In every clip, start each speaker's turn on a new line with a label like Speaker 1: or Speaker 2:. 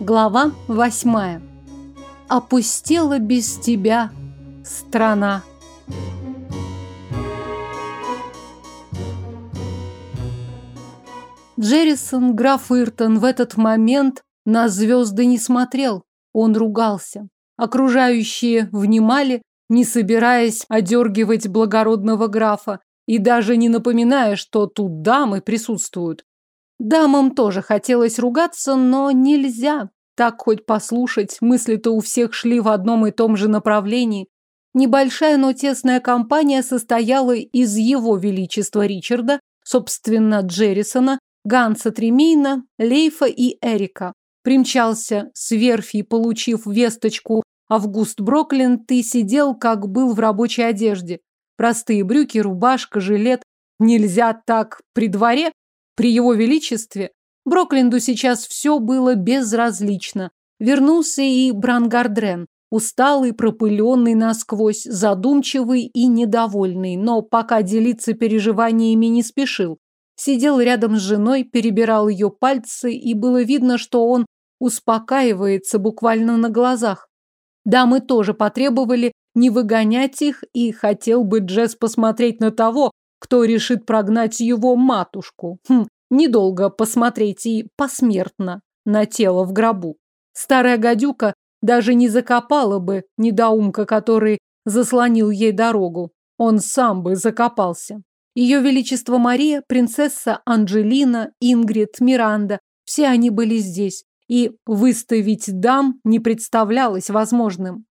Speaker 1: Глава восьмая. Опустела без тебя страна. Джеррисон, граф Иртон, в этот момент на звезды не смотрел. Он ругался. Окружающие внимали, не собираясь одергивать благородного графа и даже не напоминая, что тут дамы присутствуют. Дамам тоже хотелось ругаться, но нельзя. Так хоть послушать, мысли-то у всех шли в одном и том же направлении. Небольшая, но тесная компания состояла из его величества Ричарда, собственно, Джеррисона, Ганса Тремейна, Лейфа и Эрика. Примчался с верфи, получив весточку Август Броклин, ты сидел, как был в рабочей одежде. Простые брюки, рубашка, жилет. Нельзя так при дворе, при его величестве. Брокленду сейчас все было безразлично. Вернулся и Брангардрен, усталый, пропыленный насквозь, задумчивый и недовольный, но пока делиться переживаниями не спешил. Сидел рядом с женой, перебирал ее пальцы, и было видно, что он успокаивается буквально на глазах. Дамы тоже потребовали не выгонять их, и хотел бы Джесс посмотреть на того, кто решит прогнать его матушку. Хм, недолго посмотреть и посмертно на тело в гробу. Старая гадюка даже не закопала бы недоумка, который заслонил ей дорогу. Он сам бы закопался. Ее Величество Мария, принцесса Анджелина, Ингрид, Миранда – все они были здесь, и выставить дам не представлялось возможным.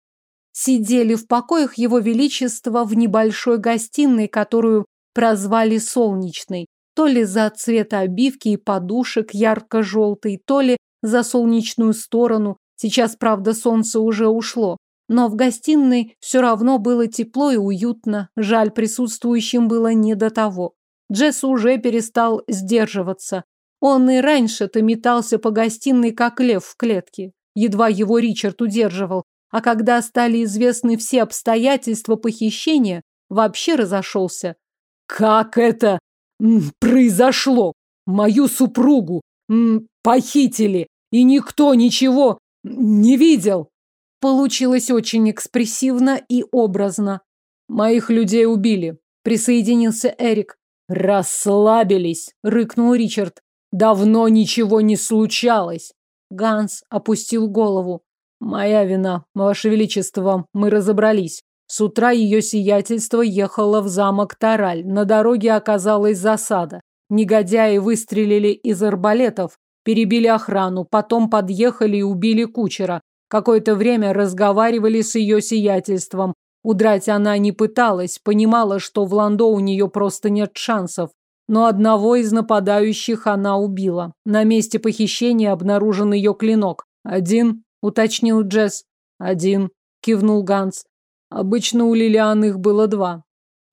Speaker 1: Сидели в покоях Его Величества в небольшой гостиной, которую прозвали Солнечной, то ли за цвет обивки и подушек ярко-желтый, то ли за солнечную сторону. Сейчас, правда, солнце уже ушло. Но в гостиной все равно было тепло и уютно. Жаль, присутствующим было не до того. Джесс уже перестал сдерживаться. Он и раньше-то метался по гостиной, как лев в клетке. Едва его Ричард удерживал. А когда стали известны все обстоятельства похищения, вообще разошелся. «Как это произошло? Мою супругу похитили, и никто ничего не видел!» Получилось очень экспрессивно и образно. Моих людей убили. Присоединился Эрик. Расслабились, рыкнул Ричард. Давно ничего не случалось. Ганс опустил голову. Моя вина, ваше величество, мы разобрались. С утра ее сиятельство ехало в замок Тараль. На дороге оказалась засада. Негодяи выстрелили из арбалетов, перебили охрану, потом подъехали и убили кучера. Какое-то время разговаривали с ее сиятельством. Удрать она не пыталась, понимала, что в Ландо у нее просто нет шансов. Но одного из нападающих она убила. На месте похищения обнаружен ее клинок. «Один?» – уточнил Джесс. «Один», – кивнул Ганс. «Обычно у Лилиан их было два».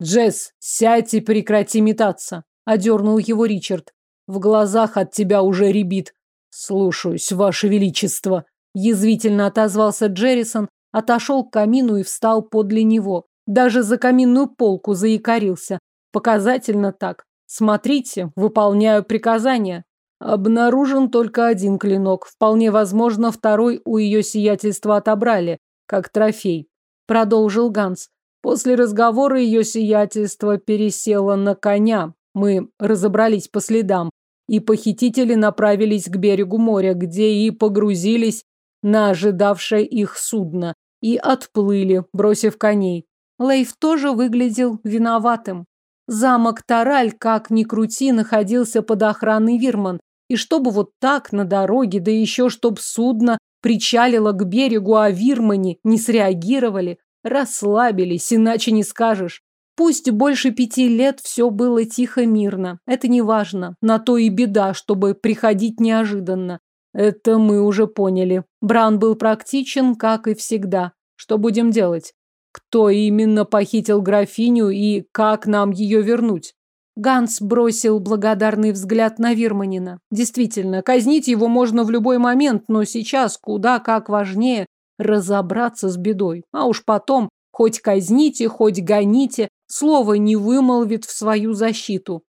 Speaker 1: «Джесс, сядь и прекрати метаться», – одернул его Ричард. «В глазах от тебя уже ребит». «Слушаюсь, ваше величество», Язвительно отозвался Джеррисон, отошел к камину и встал подле него. Даже за каминную полку заикарился. Показательно так. Смотрите, выполняю приказания. Обнаружен только один клинок. Вполне возможно, второй у ее сиятельства отобрали, как трофей. Продолжил Ганс. После разговора ее сиятельство пересело на коня. Мы разобрались по следам. И похитители направились к берегу моря, где и погрузились на ожидавшее их судно и отплыли, бросив коней. Лейв тоже выглядел виноватым. Замок Тараль, как ни крути, находился под охраной Вирман. И чтобы вот так на дороге, да еще чтоб судно причалило к берегу, а Вирмане не среагировали, расслабились, иначе не скажешь. Пусть больше пяти лет все было тихо-мирно, это не важно, на то и беда, чтобы приходить неожиданно. Это мы уже поняли. Бран был практичен, как и всегда. Что будем делать? Кто именно похитил графиню и как нам ее вернуть? Ганс бросил благодарный взгляд на Вирманина. Действительно, казнить его можно в любой момент, но сейчас куда как важнее разобраться с бедой. А уж потом, хоть казните, хоть гоните, слово не вымолвит в свою защиту.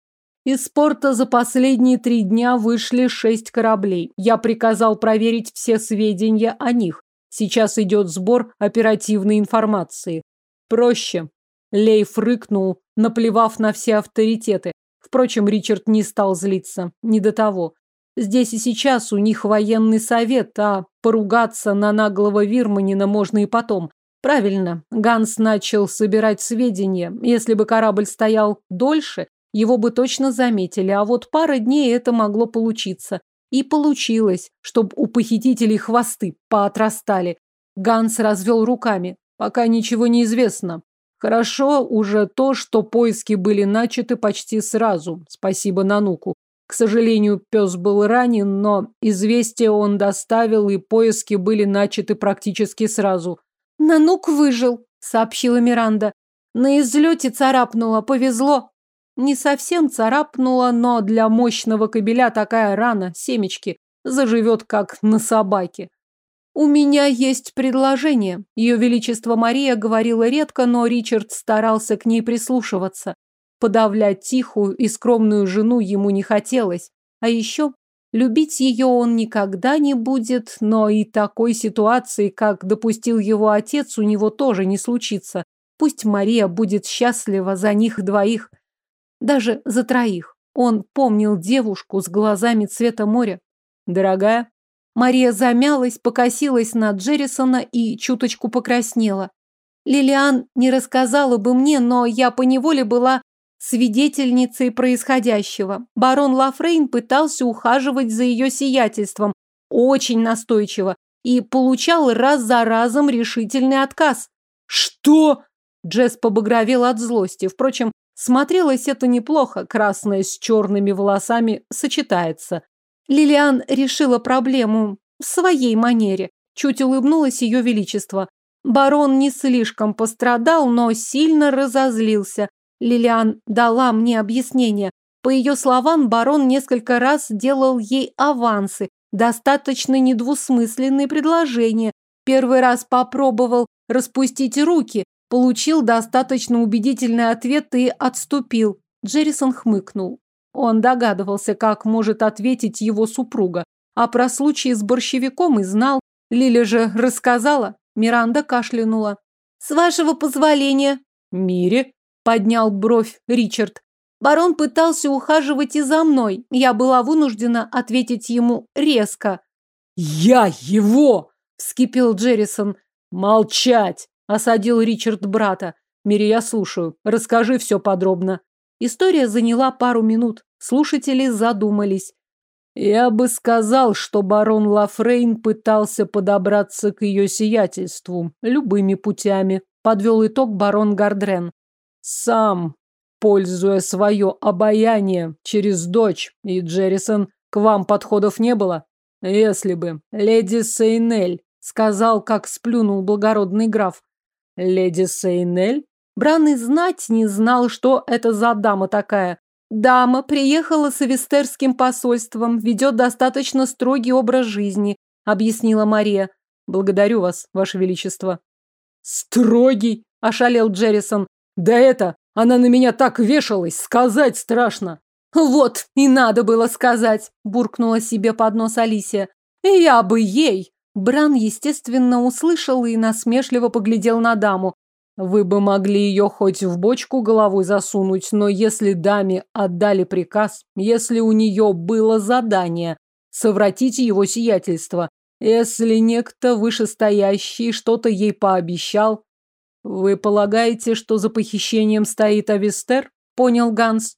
Speaker 1: Из порта за последние три дня вышли шесть кораблей. Я приказал проверить все сведения о них. Сейчас идет сбор оперативной информации. Проще. Лейф рыкнул, наплевав на все авторитеты. Впрочем, Ричард не стал злиться. Не до того. Здесь и сейчас у них военный совет, а поругаться на наглого Вирманина можно и потом. Правильно, Ганс начал собирать сведения. Если бы корабль стоял дольше, его бы точно заметили, а вот пара дней это могло получиться. И получилось, чтобы у похитителей хвосты поотрастали. Ганс развел руками. Пока ничего не известно. Хорошо уже то, что поиски были начаты почти сразу. Спасибо Нануку. К сожалению, пес был ранен, но известие он доставил, и поиски были начаты практически сразу.
Speaker 2: «Нанук выжил», — сообщила Миранда. «На излете царапнуло, повезло».
Speaker 1: Не совсем царапнуло, но для мощного кобеля такая рана, семечки, заживет как на собаке. «У меня есть предложение». Ее Величество Мария говорила редко, но Ричард старался к ней прислушиваться. Подавлять тихую и скромную жену ему не хотелось. А еще любить ее он никогда не будет, но и такой ситуации, как допустил его отец, у него тоже не случится. Пусть Мария будет счастлива за них двоих, даже за троих. Он помнил девушку с глазами цвета моря. Дорогая, Мария замялась, покосилась на Джеррисона и чуточку покраснела. Лилиан не рассказала бы мне, но я поневоле была свидетельницей происходящего. Барон Лафрейн пытался ухаживать за ее сиятельством, очень настойчиво, и получал раз за разом решительный отказ.
Speaker 3: «Что?»
Speaker 1: Джесс побагровел от злости. Впрочем, смотрелось это неплохо, красное с черными волосами сочетается. Лилиан решила проблему в своей манере. Чуть улыбнулась ее величество. Барон не слишком пострадал, но сильно разозлился. Лилиан дала мне объяснение. По ее словам, барон несколько раз делал ей авансы, достаточно недвусмысленные предложения. Первый раз попробовал распустить руки, получил достаточно убедительный ответ и отступил. Джеррисон хмыкнул. Он догадывался, как может ответить его супруга. А про случай с борщевиком и знал. Лиля же рассказала. Миранда кашлянула.
Speaker 2: «С вашего позволения».
Speaker 1: «Мире?» Поднял бровь Ричард.
Speaker 2: Барон пытался ухаживать и за мной. Я была вынуждена ответить ему резко.
Speaker 3: «Я его!»
Speaker 1: – вскипел Джеррисон.
Speaker 3: «Молчать!»
Speaker 1: – осадил Ричард брата. «Мири, я слушаю. Расскажи все подробно». История заняла пару минут. Слушатели задумались. Я бы сказал, что барон Лафрейн пытался подобраться к ее сиятельству любыми путями, подвел итог барон Гардрен сам, пользуя свое обаяние через дочь, и Джеррисон, к вам подходов не было? Если бы. Леди Сейнель, сказал, как сплюнул благородный граф. Леди Сейнель? Бран знать не знал, что это за дама такая. Дама приехала с Эвестерским посольством, ведет достаточно строгий образ жизни, объяснила Мария. Благодарю вас, ваше величество.
Speaker 3: Строгий, ошалел Джеррисон. Да это, она на меня так вешалась, сказать страшно.
Speaker 2: Вот, и надо было сказать, буркнула себе под нос Алисия. Я бы ей. Бран, естественно, услышал и насмешливо поглядел на даму.
Speaker 1: Вы бы могли ее хоть в бочку головой засунуть, но если даме отдали приказ, если у нее было задание, совратите его сиятельство, если некто вышестоящий что-то ей пообещал, вы полагаете, что за похищением стоит Авестер? Понял Ганс.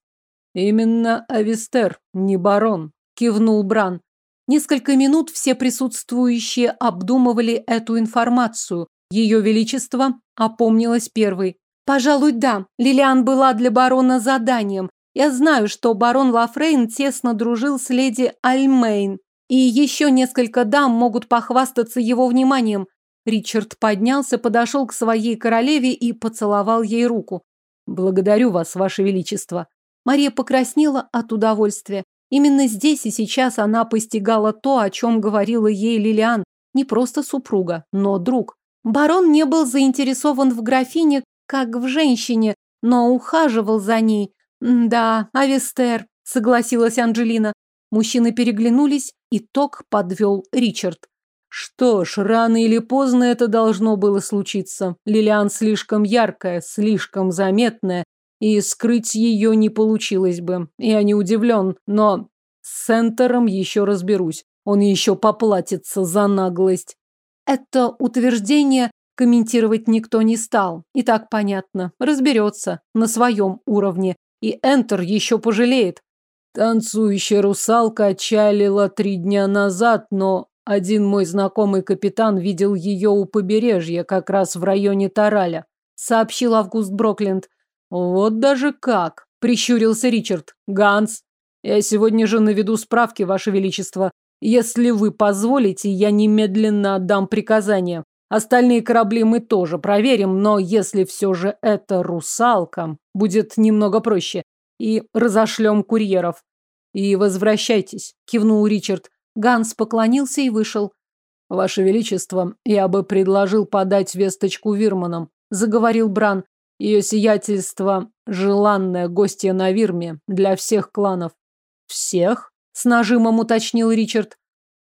Speaker 1: Именно Авестер, не барон, кивнул Бран. Несколько минут все присутствующие обдумывали эту информацию. Ее Величество опомнилось первой.
Speaker 2: Пожалуй, да. Лилиан была для барона заданием. Я знаю, что барон Лафрейн тесно дружил с леди Альмейн. И еще несколько дам могут похвастаться его вниманием. Ричард поднялся, подошел к своей королеве и поцеловал ей руку.
Speaker 1: «Благодарю вас, ваше величество».
Speaker 2: Мария покраснела от удовольствия. Именно здесь и сейчас она постигала то, о чем говорила ей Лилиан. Не просто супруга, но друг. Барон не был заинтересован в графине, как в женщине, но ухаживал за ней. Да, Авестер. согласилась Анжелина. Мужчины переглянулись, итог подвел Ричард.
Speaker 3: Что ж, рано или поздно это должно было случиться. Лилиан слишком яркая, слишком заметная, и скрыть ее не получилось бы. Я не удивлен, но с Сентером еще разберусь. Он еще поплатится за наглость.
Speaker 2: Это утверждение комментировать никто не стал. И так понятно. Разберется на своем уровне. И Энтер еще пожалеет.
Speaker 3: Танцующая русалка отчалила три дня назад, но один мой знакомый капитан видел ее у побережья, как раз в районе Тараля, сообщил Август Брокленд. Вот даже как, прищурился Ричард. Ганс, я сегодня же наведу справки, Ваше Величество. Если вы позволите, я немедленно отдам приказание. Остальные корабли мы тоже проверим, но если все же это русалка, будет немного проще. И разошлем курьеров. И возвращайтесь, кивнул Ричард.
Speaker 2: Ганс поклонился и вышел.
Speaker 3: Ваше Величество, я бы предложил подать весточку Вирманам, заговорил Бран. Ее сиятельство – желанная гостья на Вирме для всех кланов.
Speaker 2: Всех? С нажимом уточнил Ричард.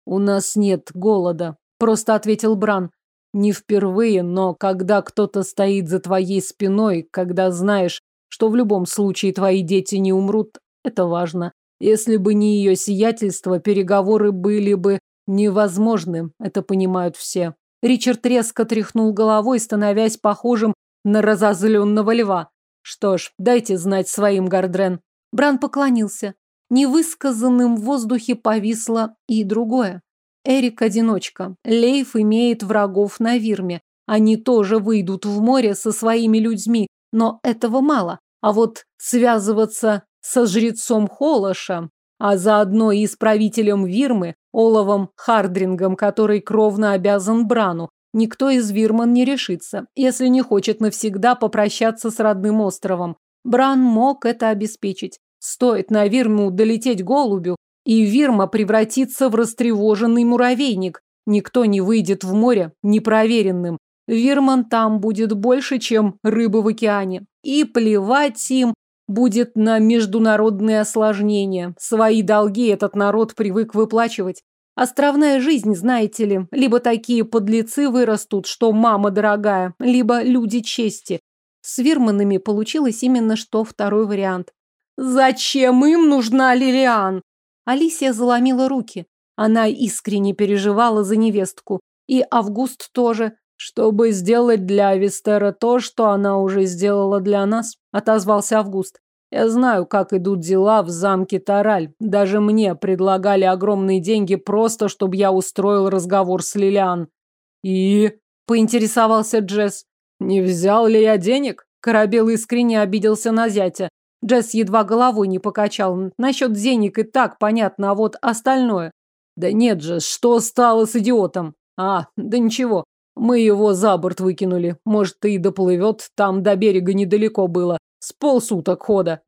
Speaker 3: У нас нет голода, просто ответил Бран. Не впервые, но когда кто-то стоит за твоей спиной, когда знаешь, что в любом случае твои дети не умрут, это важно. Если бы не ее сиятельство, переговоры были бы невозможны, это понимают все. Ричард резко тряхнул головой, становясь похожим на разозленного льва. Что ж, дайте знать своим, Гардрен.
Speaker 2: Бран поклонился. Невысказанным в воздухе повисло и другое. Эрик одиночка. Лейф имеет врагов на Вирме. Они тоже выйдут в море со своими людьми, но этого мало. А вот связываться со жрецом Холоша, а заодно и с правителем Вирмы, Оловом Хардрингом, который кровно обязан Брану, никто из Вирман не решится, если не хочет навсегда попрощаться с родным островом. Бран мог это обеспечить. Стоит на Вирму долететь голубю, и Вирма превратится в растревоженный муравейник. Никто не выйдет в море непроверенным. Вирман там будет больше, чем рыбы в океане. И плевать им будет на международные осложнения. Свои долги этот народ привык выплачивать. Островная жизнь, знаете ли, либо такие подлецы вырастут, что мама дорогая, либо люди чести. С Вирманами получилось именно что второй вариант. Зачем им нужна Лилиан? Алисия заломила руки. Она искренне переживала за невестку. И Август тоже. Чтобы сделать для Авестера то, что она уже сделала для нас, отозвался Август. Я знаю, как идут дела в замке Тараль. Даже мне предлагали огромные деньги просто, чтобы я устроил разговор с Лилиан. И поинтересовался Джесс. Не взял ли я денег? Корабел искренне обиделся на зятя. Джесс едва головой не покачал. Насчет денег и так понятно, а вот остальное. Да нет же, что стало с идиотом? А, да ничего. Мы его за борт выкинули. Может, и доплывет. Там до берега недалеко было. С полсуток хода.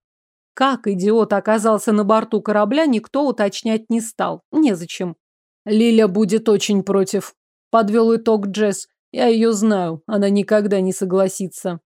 Speaker 2: Как идиот оказался на борту корабля, никто уточнять не стал. Незачем. Лиля будет очень против. Подвел итог Джесс. Я ее знаю. Она никогда не согласится.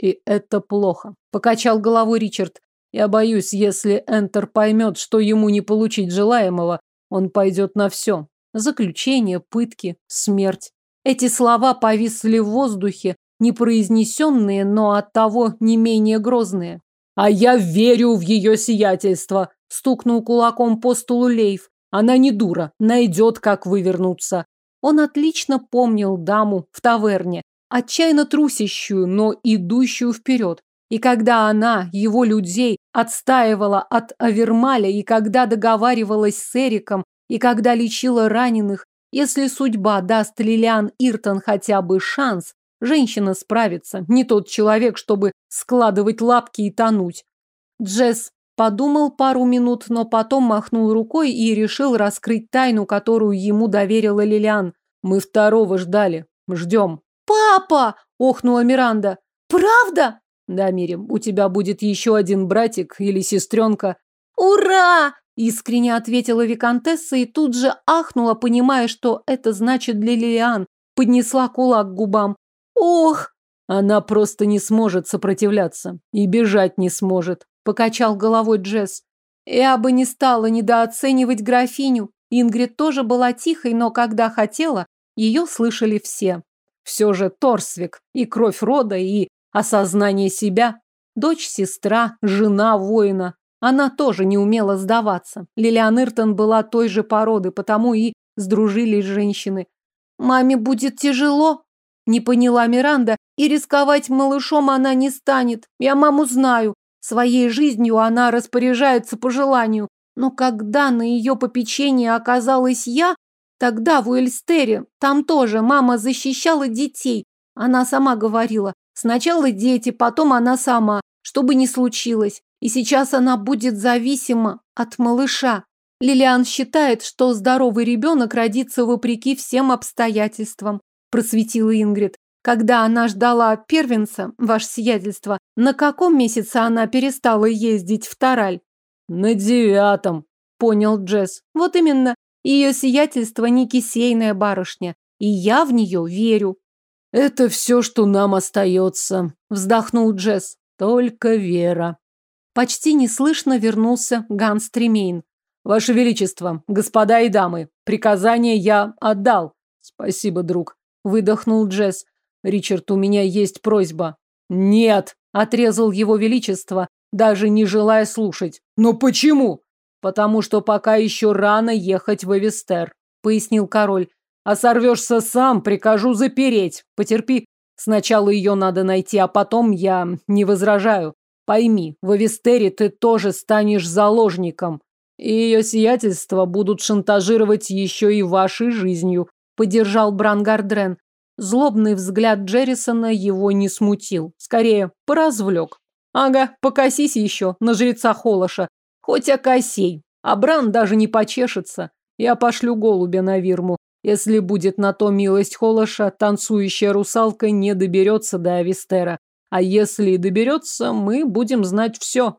Speaker 2: И это плохо. Покачал головой Ричард. Я боюсь, если Энтер поймет, что ему не получить желаемого, он пойдет на все. Заключение, пытки, смерть. Эти слова повисли в воздухе, непроизнесенные, но оттого не менее грозные. «А я верю в ее сиятельство!» – стукнул кулаком по столу Лейв. «Она не дура, найдет, как вывернуться». Он отлично помнил даму в таверне, отчаянно трусящую, но идущую вперед. И когда она, его людей, отстаивала от Авермаля, и когда договаривалась с Эриком, и когда лечила раненых, если судьба даст Лилиан Иртон хотя бы шанс, женщина справится. Не тот человек, чтобы складывать лапки и тонуть. Джесс подумал пару минут, но потом махнул рукой и решил раскрыть тайну, которую ему доверила Лилиан. Мы второго ждали. Ждем. «Папа!» – охнула Миранда. «Правда?»
Speaker 3: «Да, Мирим, у тебя будет еще один братик или сестренка».
Speaker 2: «Ура!» Искренне ответила виконтесса и тут же ахнула, понимая, что это значит для Лилиан. Поднесла кулак к губам. Ох!
Speaker 3: Она просто не сможет сопротивляться. И бежать не сможет. Покачал головой Джесс.
Speaker 2: Я бы не стала недооценивать графиню. Ингрид тоже была тихой, но когда хотела, ее слышали все. Все же Торсвик, и кровь рода, и осознание себя. Дочь-сестра, жена воина. Она тоже не умела сдаваться. Лилиан Иртон была той же породы, потому и сдружились женщины. «Маме будет тяжело», – не поняла Миранда, и рисковать малышом она не станет. Я маму знаю. Своей жизнью она распоряжается по желанию. Но когда на ее попечении оказалась я, тогда в Уэльстере, там тоже мама защищала детей. Она сама говорила, сначала дети, потом она сама, что бы ни случилось. И сейчас она будет зависима от малыша. Лилиан считает, что здоровый ребенок родится вопреки всем обстоятельствам, просветила Ингрид. Когда она ждала первенца, ваше сиятельство, на каком месяце она перестала ездить в Тараль?
Speaker 3: На девятом, понял Джесс.
Speaker 2: Вот именно. Ее сиятельство не кисейная барышня. И я в нее верю.
Speaker 3: Это все, что нам остается, вздохнул Джесс. Только вера.
Speaker 2: Почти неслышно вернулся Ганс Тремейн.
Speaker 3: Ваше Величество, господа и дамы, приказание я отдал. Спасибо, друг. Выдохнул Джесс. Ричард, у меня есть просьба. Нет, отрезал его величество, даже не желая слушать. Но почему? Потому что пока еще рано ехать в Эвестер, пояснил король. А сорвешься сам, прикажу запереть. Потерпи. Сначала ее надо найти, а потом я не возражаю. Пойми, в Эвестере ты тоже станешь заложником. И ее сиятельство будут шантажировать еще и вашей жизнью, поддержал Брангардрен. Злобный взгляд Джеррисона его не смутил. Скорее, поразвлек. Ага, покосись еще на жреца Холоша. Хоть окосей. А Бран даже не почешется. Я пошлю голубя на Вирму. Если будет на то милость Холоша, танцующая русалка не доберется до Авистера. А если и доберется, мы будем знать все.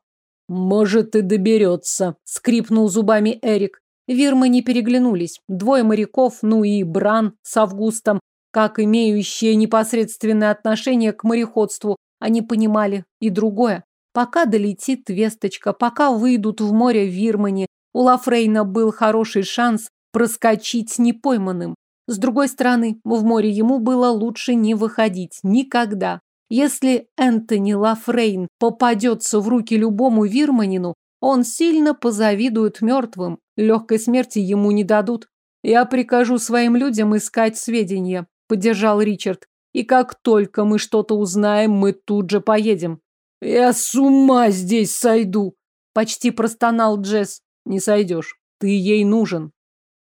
Speaker 3: Может и доберется, скрипнул зубами Эрик. Вирмы не переглянулись. Двое моряков, ну и Бран с Августом, как имеющие непосредственное отношение к мореходству, они понимали и другое. Пока долетит весточка, пока выйдут в море Вирмани, у Лафрейна был хороший шанс проскочить непойманным. С другой стороны, в море ему было лучше не выходить никогда. Если Энтони Лафрейн попадется в руки любому вирманину, он сильно позавидует мертвым, легкой смерти ему не дадут. Я прикажу своим людям искать сведения поддержал Ричард. И как только мы что-то узнаем, мы тут же поедем. Я с ума здесь сойду, почти простонал Джесс. Не сойдешь, ты ей нужен.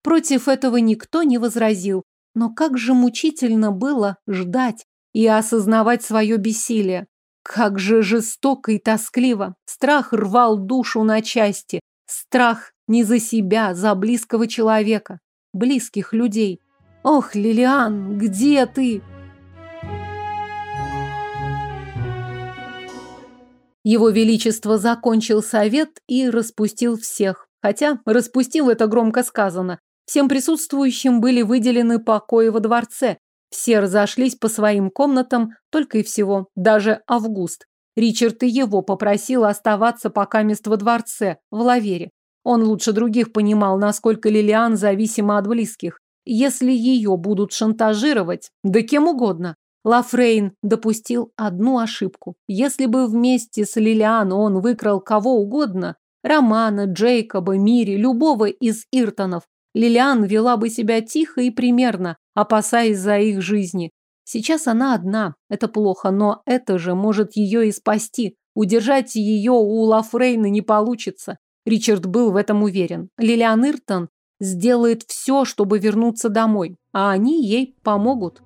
Speaker 2: Против этого никто не возразил, но как же мучительно было ждать и осознавать свое бессилие. Как же жестоко и тоскливо. Страх рвал душу на части. Страх не за себя, за близкого человека, близких людей. Ох, Лилиан, где ты? Его Величество закончил совет и распустил всех. Хотя распустил это громко сказано. Всем присутствующим были выделены покои во дворце. Все разошлись по своим комнатам, только и всего, даже Август. Ричард и его попросил оставаться пока мест во дворце, в Лавере. Он лучше других понимал, насколько Лилиан зависима от близких. Если ее будут шантажировать, да кем угодно. Лафрейн допустил одну ошибку. Если бы вместе с Лилиан он выкрал кого угодно, Романа, Джейкоба, Мири, любого из Иртонов, Лилиан вела бы себя тихо и примерно, опасаясь за их жизни. Сейчас она одна, это плохо, но это же может ее и спасти. Удержать ее у Лафрейна не получится. Ричард был в этом уверен. Лилиан Иртон сделает все, чтобы вернуться домой, а они ей помогут.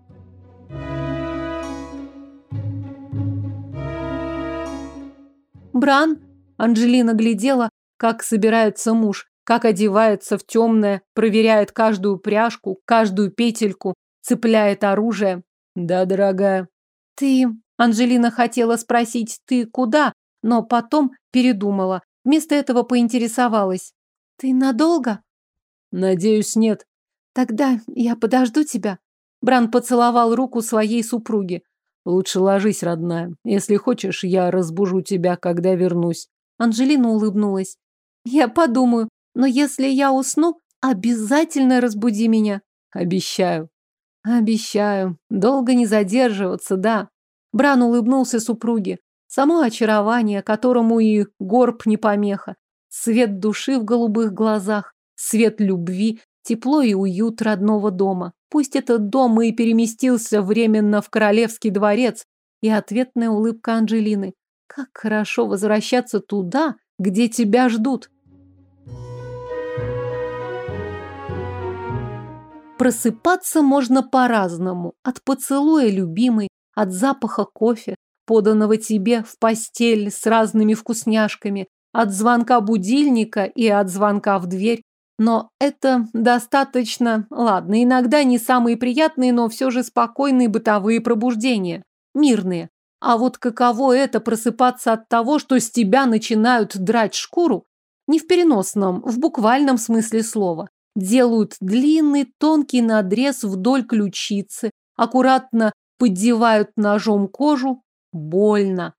Speaker 2: Бран, Анжелина глядела, как собирается муж, как одевается в темное, проверяет каждую пряжку, каждую петельку, цепляет оружие. Да, дорогая. Ты, Анжелина хотела спросить, ты куда, но потом передумала. Вместо этого поинтересовалась. Ты надолго?
Speaker 3: Надеюсь, нет.
Speaker 2: Тогда я подожду тебя. Бран поцеловал руку своей супруги.
Speaker 3: Лучше ложись, родная. Если хочешь, я разбужу тебя, когда вернусь.
Speaker 2: Анжелина улыбнулась. Я подумаю, но если я усну, обязательно разбуди меня.
Speaker 3: Обещаю. Обещаю. Долго не задерживаться, да. Бран улыбнулся супруге. Само очарование, которому и горб не помеха. Свет души в голубых глазах, свет любви, тепло и уют родного дома. Пусть этот дом и переместился временно в королевский дворец, и ответная улыбка Анжелины. Как хорошо возвращаться туда, где тебя ждут. Просыпаться можно по-разному. От поцелуя любимой, от запаха кофе, поданного тебе в постель с разными вкусняшками, от звонка будильника и от звонка в дверь. Но это достаточно, ладно, иногда не самые приятные, но все же спокойные бытовые пробуждения. Мирные. А вот каково это просыпаться от того, что с тебя начинают драть шкуру? Не в переносном, в буквальном смысле слова. Делают длинный тонкий надрез вдоль ключицы, аккуратно поддевают ножом кожу. Больно.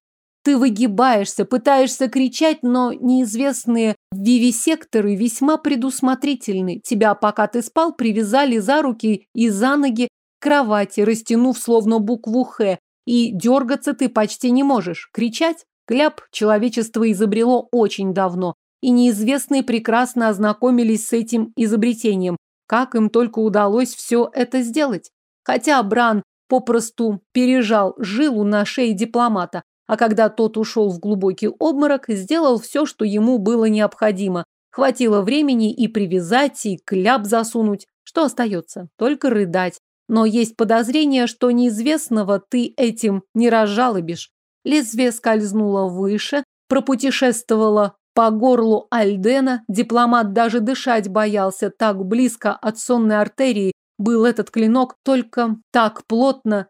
Speaker 3: Ты выгибаешься, пытаешься кричать, но неизвестные вивисекторы весьма предусмотрительны. Тебя, пока ты спал, привязали за руки и за ноги к кровати, растянув словно букву «Х», и дергаться ты почти не можешь. Кричать? Кляп человечество изобрело очень давно, и неизвестные прекрасно ознакомились с этим изобретением. Как им только удалось все это сделать? Хотя Бран попросту пережал жилу на шее дипломата, а когда тот ушел в глубокий обморок, сделал все, что ему было необходимо. Хватило времени и привязать, и кляп засунуть. Что остается? Только рыдать. Но есть подозрение, что неизвестного ты этим не разжалобишь. Лезвие скользнуло выше, пропутешествовало по горлу Альдена. Дипломат даже дышать боялся, так близко от сонной артерии был этот клинок, только так плотно.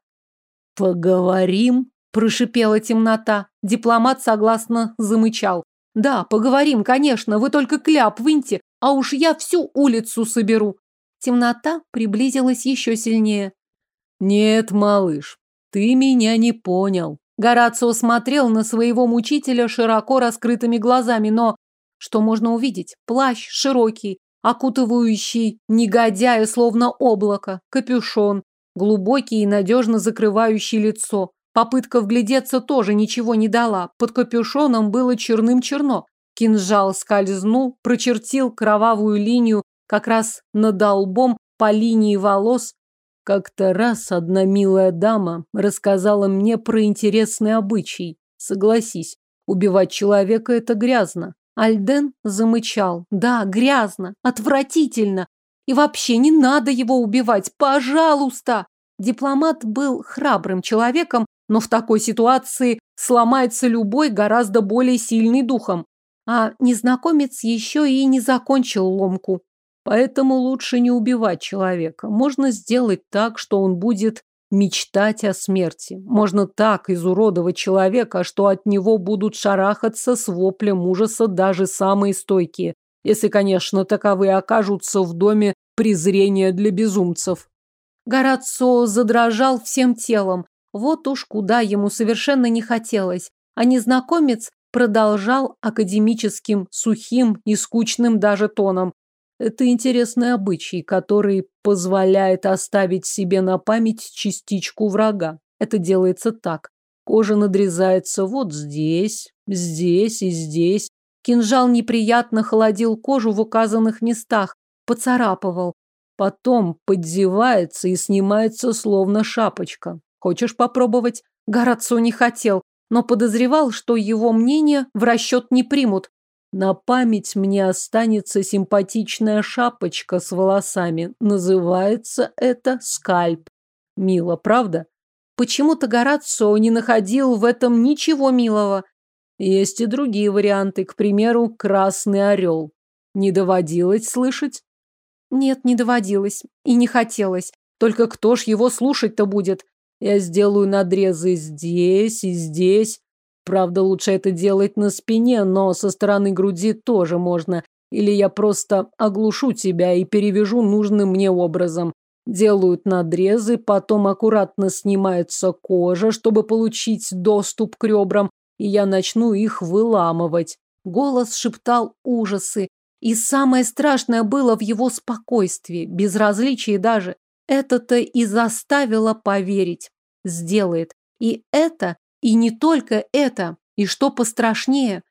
Speaker 3: «Поговорим?» Прошипела темнота. Дипломат согласно замычал. Да, поговорим, конечно, вы только кляп выньте, а уж я всю улицу соберу. Темнота приблизилась еще сильнее. Нет, малыш, ты меня не понял. Горацио смотрел на своего мучителя широко раскрытыми глазами, но что можно увидеть? Плащ широкий, окутывающий негодяя словно облако, капюшон, глубокий и надежно закрывающий лицо. Попытка вглядеться тоже ничего не дала. Под капюшоном было черным-черно. Кинжал скользнул, прочертил кровавую линию как раз над лбом по линии волос. Как-то раз одна милая дама рассказала мне про интересный обычай. Согласись, убивать человека – это грязно. Альден замычал. Да, грязно, отвратительно. И вообще не надо его убивать, пожалуйста. Дипломат был храбрым человеком, но в такой ситуации сломается любой гораздо более сильный духом. А незнакомец еще и не закончил ломку. Поэтому лучше не убивать человека. Можно сделать так, что он будет мечтать о смерти. Можно так изуродовать человека, что от него будут шарахаться с воплем ужаса даже самые стойкие. Если, конечно, таковые окажутся в доме презрения для безумцев. Горацио задрожал всем телом. Вот уж куда ему совершенно не хотелось. А незнакомец продолжал академическим, сухим и скучным даже тоном. Это интересный обычай, который позволяет оставить себе на память частичку врага. Это делается так. Кожа надрезается вот здесь, здесь и здесь. Кинжал неприятно холодил кожу в указанных местах, поцарапывал. Потом поддевается и снимается словно шапочка. Хочешь попробовать? Горацио не хотел, но подозревал, что его мнение в расчет не примут. На память мне останется симпатичная шапочка с волосами. Называется это скальп. Мило, правда? Почему-то Горацио не находил в этом ничего милого. Есть и другие варианты, к примеру, красный орел. Не доводилось слышать? Нет, не доводилось. И не хотелось. Только кто ж его слушать-то будет? Я сделаю надрезы здесь и здесь. Правда, лучше это делать на спине, но со стороны груди тоже можно. Или я просто оглушу тебя и перевяжу нужным мне образом. Делают надрезы, потом аккуратно снимается кожа, чтобы получить доступ к ребрам, и я начну их выламывать.
Speaker 2: голос шептал ужасы. И самое страшное было в его спокойствии, безразличии даже. Это-то и заставило поверить. Сделает. И это, и не только это, и что пострашнее,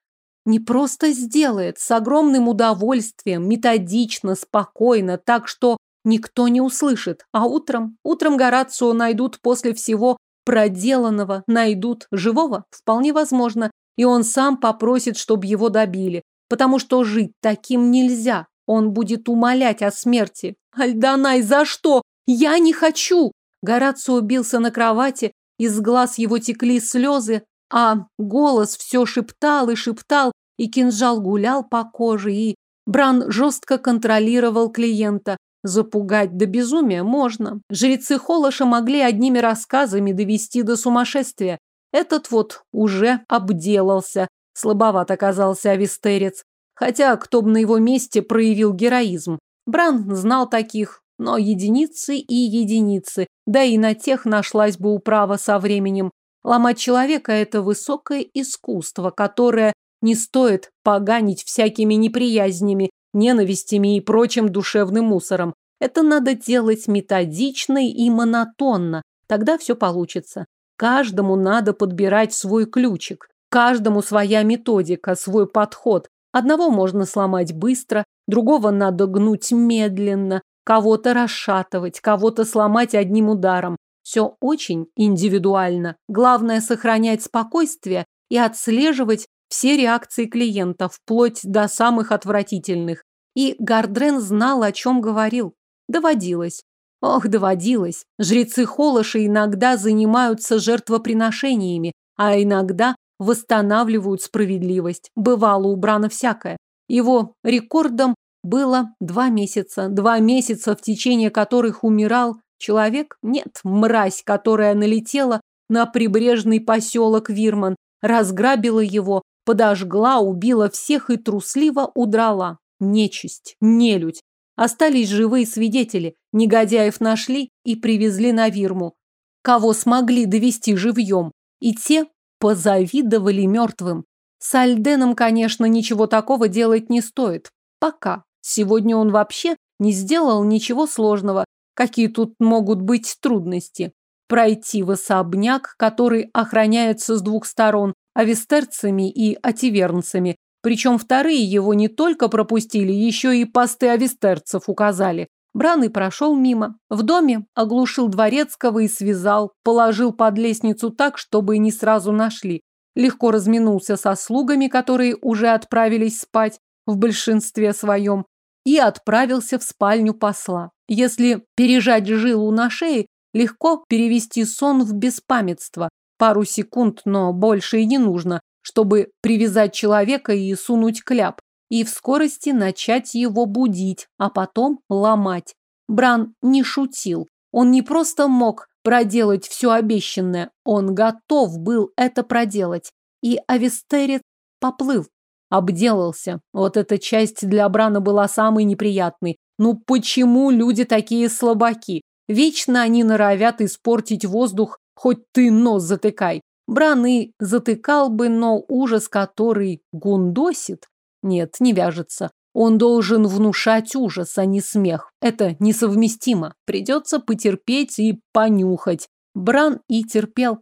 Speaker 2: не просто сделает, с огромным удовольствием, методично, спокойно, так что никто не услышит. А утром, утром Горацио найдут после всего проделанного, найдут живого, вполне возможно, и он сам попросит, чтобы его добили, потому что жить таким нельзя. Он будет умолять о смерти. Альданай, за что? Я не хочу! Горацио бился на кровати, из глаз его текли слезы, а голос все шептал и шептал, и кинжал гулял по коже, и Бран жестко контролировал клиента. Запугать до безумия можно. Жрецы Холоша могли одними рассказами довести до сумасшествия. Этот вот уже обделался. Слабоват оказался авистерец. Хотя кто бы на его месте проявил героизм. Бран знал таких, но единицы и единицы. Да и на тех нашлась бы управа со временем. Ломать человека – это высокое искусство, которое не стоит поганить всякими неприязнями, ненавистями и прочим душевным мусором. Это надо делать методично и монотонно, тогда все получится. Каждому надо подбирать свой ключик, каждому своя методика, свой подход. Одного можно сломать быстро, другого надо гнуть медленно, кого-то расшатывать, кого-то сломать одним ударом. Все очень индивидуально. Главное сохранять спокойствие и отслеживать все реакции клиента, вплоть до самых отвратительных. И Гардрен знал, о чем говорил. Доводилось. Ох, доводилось. Жрецы Холоша иногда занимаются жертвоприношениями, а иногда восстанавливают справедливость. Бывало у Брана всякое. Его рекордом было два месяца. Два месяца, в течение которых умирал Человек? Нет, мразь, которая налетела на прибрежный поселок Вирман, разграбила его, подожгла, убила всех и трусливо удрала. Нечисть, нелюдь. Остались живые свидетели. Негодяев нашли и привезли на Вирму. Кого смогли довести живьем. И те позавидовали мертвым. С Альденом, конечно, ничего такого делать не стоит. Пока. Сегодня он вообще не сделал ничего сложного. Какие тут могут быть трудности? Пройти в особняк, который охраняется с двух сторон, авестерцами и ативернцами. Причем вторые его не только пропустили, еще и посты авестерцев указали. Бран и прошел мимо. В доме оглушил дворецкого и связал, положил под лестницу так, чтобы не сразу нашли. Легко разминулся со слугами, которые уже отправились спать в большинстве своем, и отправился в спальню посла. Если пережать жилу на шее, легко перевести сон в беспамятство. Пару секунд, но больше и не нужно, чтобы привязать человека и сунуть кляп, и в скорости начать его будить, а потом ломать. Бран не шутил. Он не просто мог проделать все обещанное, он готов был это проделать. И Авестерец поплыл, обделался. Вот эта часть для Брана была самой неприятной. Ну почему люди такие слабаки? Вечно они норовят испортить воздух, хоть ты нос затыкай. Бран и затыкал бы, но ужас, который гундосит, нет, не вяжется. Он должен внушать ужас, а не смех. Это несовместимо. Придется потерпеть и понюхать. Бран и терпел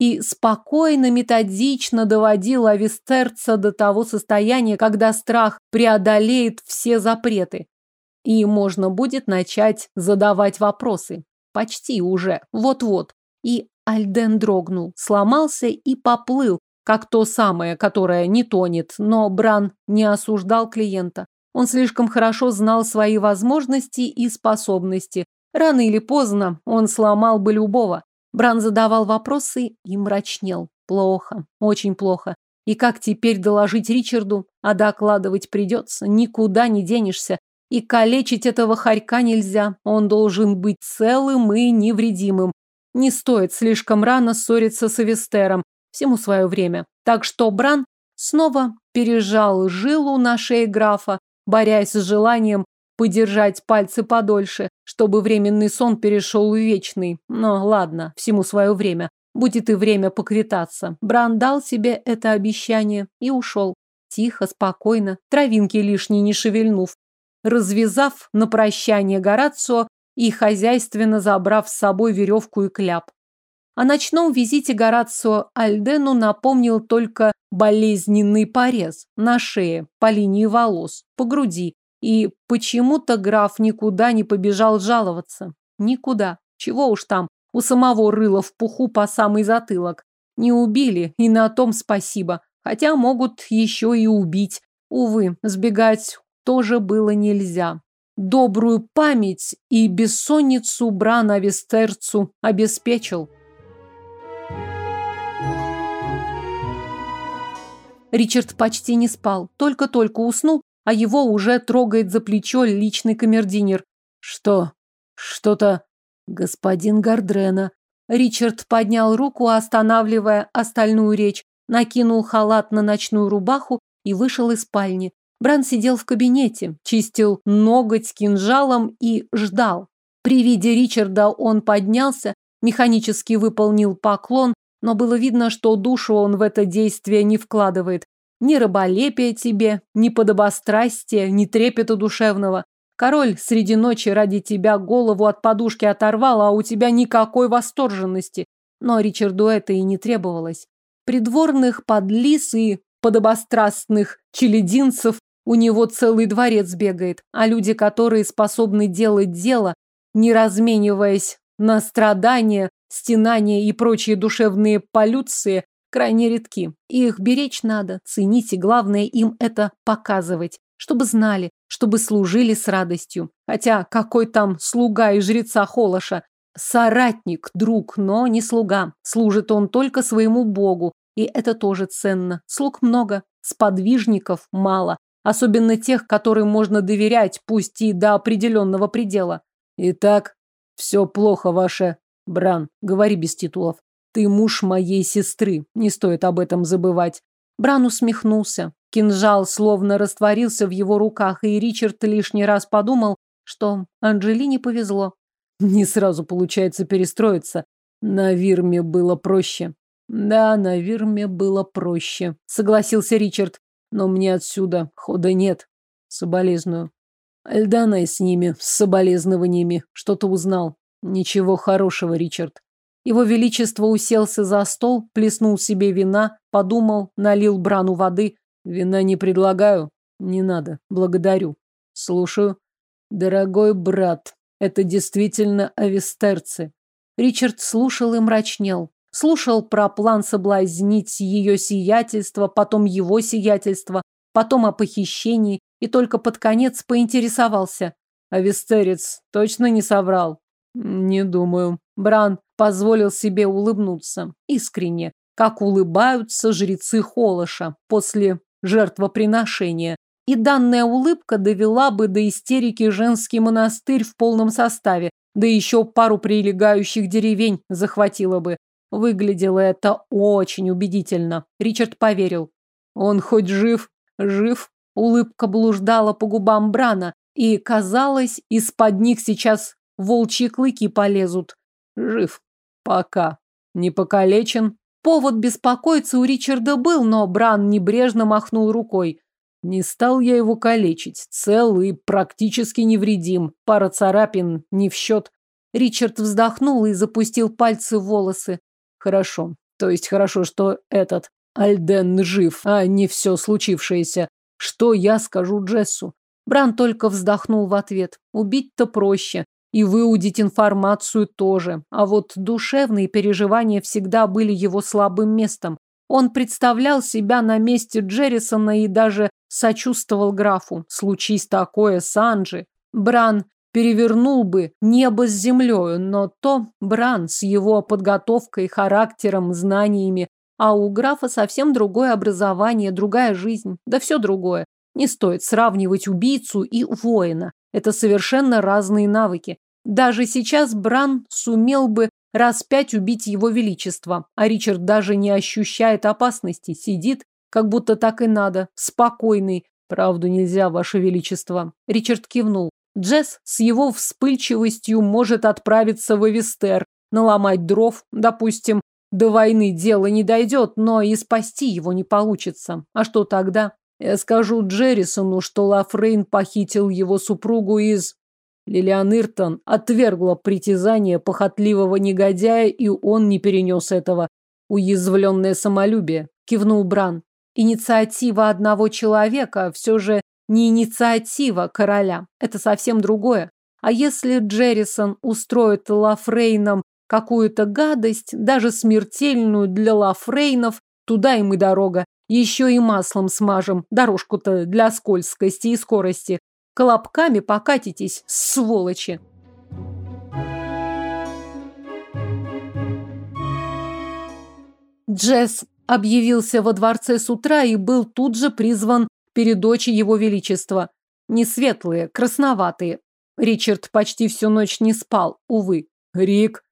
Speaker 2: и спокойно, методично доводил Авестерца до того состояния, когда страх преодолеет все запреты. И можно будет начать задавать вопросы. Почти уже, вот-вот. И Альден дрогнул, сломался и поплыл, как то самое, которое не тонет, но Бран не осуждал клиента. Он слишком хорошо знал свои возможности и способности. Рано или поздно он сломал бы любого. Бран задавал вопросы и мрачнел. Плохо, очень плохо. И как теперь доложить Ричарду? А докладывать придется, никуда не денешься. И калечить этого хорька нельзя. Он должен быть целым и невредимым. Не стоит слишком рано ссориться с Эвестером. Всему свое время. Так что Бран снова пережал жилу на шее графа, борясь с желанием подержать пальцы подольше, чтобы временный сон перешел в вечный. Но ладно, всему свое время. Будет и время поквитаться. Бран дал себе это обещание и ушел. тихо, спокойно, травинки лишние не шевельнув, развязав на прощание Горацио и хозяйственно забрав с собой веревку и кляп. О ночном визите Горацио Альдену напомнил только болезненный порез на шее, по линии волос, по груди, и почему-то граф никуда не побежал жаловаться. Никуда. Чего уж там, у самого рыла в пуху по самый затылок. Не убили, и на том спасибо. Хотя могут еще и убить. Увы, сбегать тоже было нельзя. Добрую память и бессонницу Брана Вестерцу обеспечил. Ричард почти не спал, только-только уснул, а его уже трогает за плечо личный камердинер.
Speaker 3: Что? Что-то... Господин Гардрена.
Speaker 2: Ричард поднял руку, останавливая остальную речь, накинул халат на ночную рубаху и вышел из спальни. Бран сидел в кабинете, чистил ноготь кинжалом и ждал. При виде Ричарда он поднялся, механически выполнил поклон, но было видно, что душу он в это действие не вкладывает. Ни раболепия тебе, ни подобострастия, ни трепета душевного. Король среди ночи ради тебя голову от подушки оторвал, а у тебя никакой восторженности. Но Ричарду это и не требовалось. Придворных подлис и подобострастных челединцев у него целый дворец бегает, а люди, которые способны делать дело, не размениваясь на страдания, стенания и прочие душевные полюции, крайне редки. Их беречь надо, ценить и, главное, им это показывать, чтобы знали, чтобы служили с радостью. Хотя какой там слуга и жреца Холоша? Соратник, друг, но не слуга. Служит он только своему богу, и это тоже ценно. Слуг много, сподвижников мало, Особенно тех, которым можно доверять, пусть и до определенного предела.
Speaker 3: Итак, все плохо, ваше... Бран, говори без титулов. Ты муж моей сестры, не стоит об этом забывать.
Speaker 2: Бран усмехнулся. Кинжал словно растворился в его руках, и Ричард лишний раз подумал, что Анжелине повезло.
Speaker 3: Не сразу получается перестроиться. На Вирме было проще. Да, на Вирме было проще, согласился Ричард. Но мне отсюда хода нет. Соболезную. Эльдана с ними, с соболезнованиями. Что-то узнал. Ничего хорошего, Ричард. Его Величество уселся за стол, плеснул себе вина, подумал, налил Брану воды. Вина не предлагаю. Не надо. Благодарю. Слушаю. Дорогой брат, это действительно авестерцы.
Speaker 2: Ричард слушал и мрачнел. Слушал про план соблазнить ее сиятельство, потом его сиятельство, потом о похищении и только под конец поинтересовался.
Speaker 3: А Вестерец точно не соврал?
Speaker 2: Не думаю. Бран позволил себе улыбнуться. Искренне, как улыбаются жрецы Холоша после жертвоприношения. И данная улыбка довела бы до истерики женский монастырь в полном составе, да еще пару прилегающих деревень захватила бы. Выглядело это очень убедительно. Ричард поверил. Он хоть жив? Жив? Улыбка блуждала по губам Брана, и, казалось, из-под них сейчас волчьи клыки полезут. Жив. Пока. Не покалечен. Повод беспокоиться у Ричарда был, но Бран небрежно махнул рукой.
Speaker 3: Не стал я его калечить. Цел и практически невредим. Пара царапин не в счет.
Speaker 2: Ричард вздохнул и запустил пальцы в волосы.
Speaker 3: Хорошо. То есть хорошо, что этот Альден жив, а не все случившееся. Что я скажу Джессу?
Speaker 2: Бран только вздохнул в ответ. Убить-то проще. И выудить информацию тоже. А вот душевные переживания всегда были его слабым местом. Он представлял себя на месте Джеррисона и даже сочувствовал графу. Случись такое с Анджи. Бран перевернул бы небо с землей, но то Бран с его подготовкой, характером, знаниями, а у графа совсем другое образование, другая жизнь, да все другое. Не стоит сравнивать убийцу и воина. Это совершенно разные навыки. Даже сейчас Бран сумел бы раз пять убить его величество, а Ричард даже не ощущает опасности, сидит, как будто так и надо, спокойный. Правду нельзя, ваше величество. Ричард кивнул. Джесс с его вспыльчивостью может отправиться в Эвестер, наломать дров, допустим, до войны дело не дойдет, но и спасти его не получится. А что тогда?
Speaker 3: Я скажу Джеррисону, что Лафрейн похитил его супругу из... Лилиан Иртон отвергла притязание похотливого негодяя, и он не перенес этого. Уязвленное самолюбие, кивнул Бран.
Speaker 2: Инициатива одного человека все же не инициатива короля. Это совсем другое. А если Джеррисон устроит Лафрейном какую-то гадость, даже смертельную для Лафрейнов, туда им и дорога. Еще и маслом смажем, дорожку-то для скользкости и скорости. Колобками покатитесь, сволочи. Джесс объявился во дворце с утра и был тут же призван перед очи его величества. Не светлые, красноватые. Ричард почти всю ночь не спал, увы.
Speaker 3: Рик,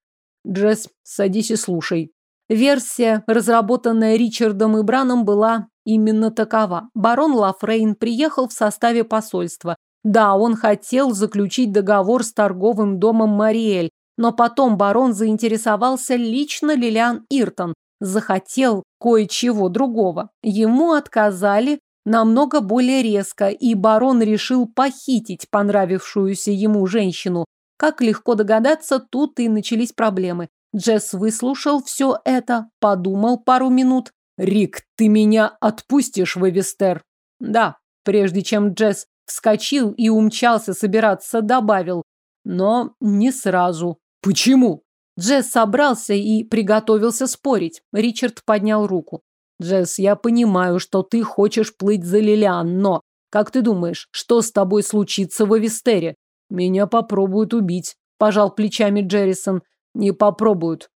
Speaker 3: Джесс, садись и слушай.
Speaker 2: Версия, разработанная Ричардом и Браном, была именно такова. Барон Лафрейн приехал в составе посольства. Да, он хотел заключить договор с торговым домом Мариэль, но потом барон заинтересовался лично Лилиан Иртон, захотел кое-чего другого. Ему отказали намного более резко, и барон решил похитить понравившуюся ему женщину. Как легко догадаться, тут и начались проблемы. Джесс выслушал все это, подумал пару минут.
Speaker 3: «Рик, ты меня отпустишь в Эвестер?»
Speaker 2: «Да», прежде чем Джесс вскочил и умчался собираться, добавил. Но не сразу.
Speaker 3: «Почему?»
Speaker 2: Джесс собрался и приготовился спорить. Ричард поднял руку.
Speaker 3: «Джесс, я понимаю, что ты хочешь плыть за Лилиан, но, как ты думаешь, что с тобой случится в Эвестере? Меня попробуют убить», – пожал плечами Джеррисон. Не попробуют.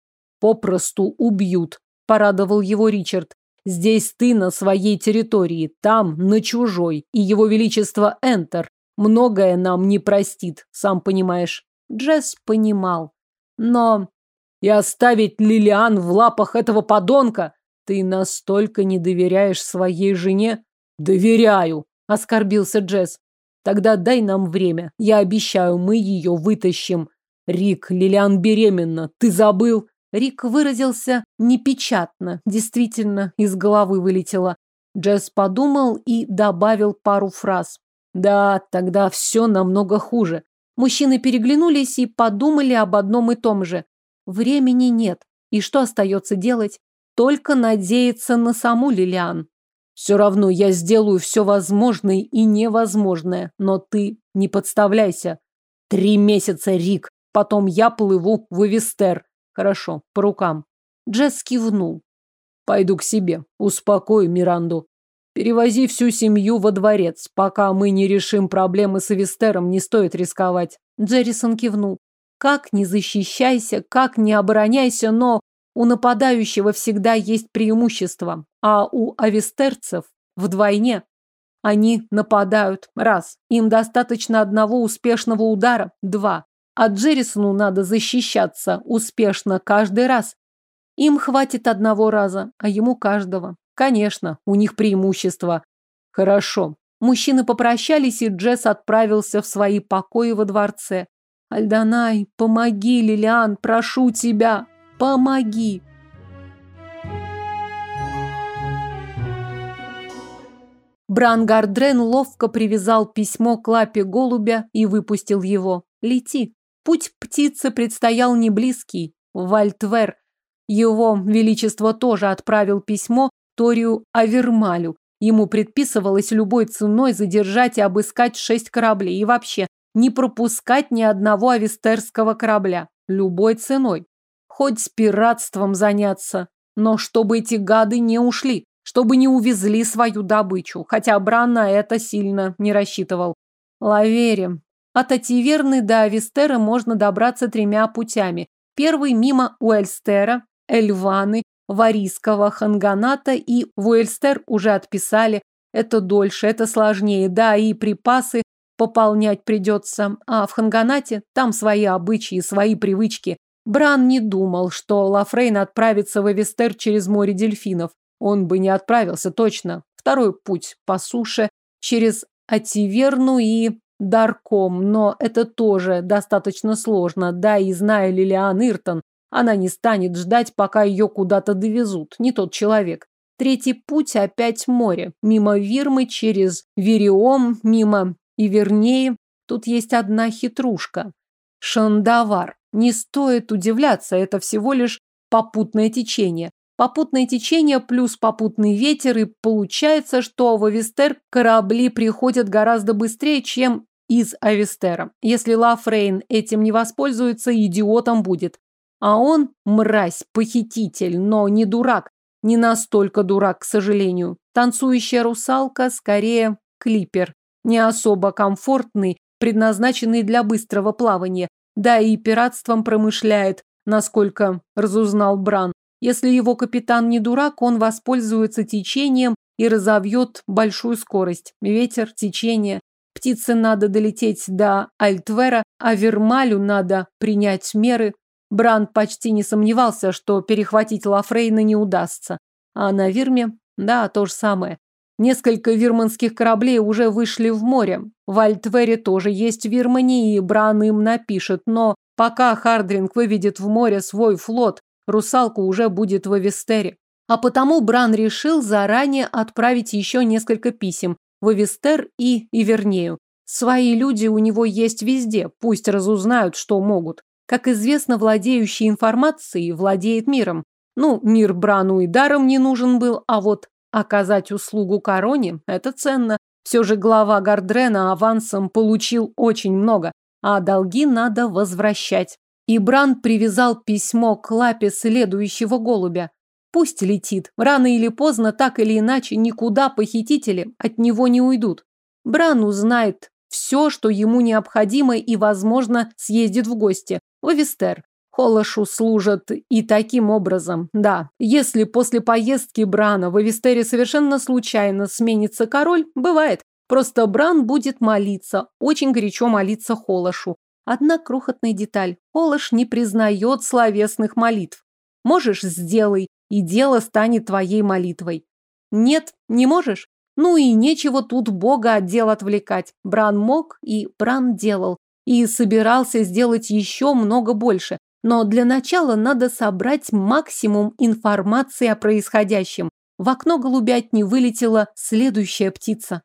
Speaker 3: Попросту убьют, порадовал его Ричард. Здесь ты на своей территории, там на чужой. И его величество Энтер многое нам не простит, сам понимаешь.
Speaker 2: Джесс понимал. Но...
Speaker 3: И оставить Лилиан в лапах этого подонка? Ты настолько не доверяешь своей жене?
Speaker 2: Доверяю, оскорбился Джесс.
Speaker 3: Тогда дай нам время. Я обещаю, мы ее вытащим. Рик, Лилиан беременна, ты забыл?
Speaker 2: Рик выразился непечатно, действительно, из головы вылетело. Джесс подумал и добавил пару фраз.
Speaker 3: Да, тогда все намного хуже.
Speaker 2: Мужчины переглянулись и подумали об одном и том же. Времени нет. И что остается делать? Только надеяться на саму Лилиан.
Speaker 3: Все равно я сделаю все возможное и невозможное, но ты не подставляйся. Три месяца, Рик. Потом я плыву в Эвестер. Хорошо, по рукам.
Speaker 2: Джесс кивнул.
Speaker 3: Пойду к себе. Успокою Миранду. Перевози всю семью во дворец. Пока мы не решим проблемы с Эвестером, не стоит рисковать.
Speaker 2: Джеррисон кивнул. Как не защищайся, как не обороняйся, но у нападающего всегда есть преимущество, а у авестерцев вдвойне. Они нападают. Раз. Им достаточно одного успешного удара. Два. А Джеррисону надо защищаться успешно каждый раз. Им хватит одного раза, а ему каждого. Конечно, у них преимущество.
Speaker 3: Хорошо.
Speaker 2: Мужчины попрощались, и Джесс отправился в свои покои во дворце. Альданай, помоги, Лилиан, прошу тебя, помоги. Брангардрен ловко привязал письмо к лапе голубя и выпустил его. Лети. Путь птицы предстоял не близкий, в Альтвер. Его Величество тоже отправил письмо Торию Авермалю. Ему предписывалось любой ценой задержать и обыскать шесть кораблей и вообще не пропускать ни одного авестерского корабля. Любой ценой. Хоть с пиратством заняться. Но чтобы эти гады не ушли, чтобы не увезли свою добычу. Хотя Бран на это сильно не рассчитывал. Лаверим, от Ативерны до Авестера можно добраться тремя путями. Первый мимо Уэльстера, Эльваны, Варийского Ханганата и в Уэльстер уже отписали. Это дольше, это сложнее, да, и припасы пополнять придется. А в Ханганате там свои обычаи, свои привычки. Бран не думал, что Лафрейн отправится в Эвестер через море дельфинов. Он бы не отправился, точно. Второй путь по суше через Ативерну и Дарком, но это тоже достаточно сложно, да и зная Лилиан Иртон, она не станет ждать, пока ее куда-то довезут, не тот человек. Третий путь опять море. Мимо Вирмы, через Вириом, мимо Ивернеи. Тут есть одна хитрушка. Шандавар. Не стоит удивляться, это всего лишь попутное течение. Попутное течение плюс попутный ветер, и получается, что в Авестер корабли приходят гораздо быстрее, чем из Авестера. Если Лафрейн этим не воспользуется, идиотом будет. А он мразь, похититель, но не дурак. Не настолько дурак, к сожалению. Танцующая русалка скорее клипер. Не особо комфортный, предназначенный для быстрого плавания. Да и пиратством промышляет, насколько разузнал Бран. Если его капитан не дурак, он воспользуется течением и разовьет большую скорость. Ветер, течение. Птице надо долететь до Альтвера, а Вермалю надо принять меры. Бранд почти не сомневался, что перехватить Лафрейна не удастся. А на Вирме, да, то же самое. Несколько вирманских кораблей уже вышли в море. В Альтвере тоже есть вирмани, и Бран им напишет, но пока Хардринг выведет в море свой флот, русалка уже будет в Авестере. А потому Бран решил заранее отправить еще несколько писем в Авестер и Ивернею. Свои люди у него есть везде, пусть разузнают, что могут. Как известно, владеющий информацией владеет миром. Ну, мир Брану и даром не нужен был, а вот оказать услугу короне – это ценно. Все же глава Гардрена авансом получил очень много, а долги надо возвращать. И Бран привязал письмо к лапе следующего голубя. Пусть летит. Рано или поздно, так или иначе, никуда похитители от него не уйдут. Бран узнает все, что ему необходимо и, возможно, съездит в гости. В Эвестер. Холошу служат и таким образом. Да, если после поездки Брана в Эвестере совершенно случайно сменится король, бывает. Просто Бран будет молиться, очень горячо молиться Холошу. Одна крохотная деталь. Олаш не признает словесных молитв. Можешь – сделай, и дело станет твоей молитвой. Нет, не можешь? Ну и нечего тут Бога от дел отвлекать. Бран мог, и Бран делал. И собирался сделать еще много больше. Но для начала надо собрать максимум информации о происходящем. В окно голубятни вылетела следующая птица.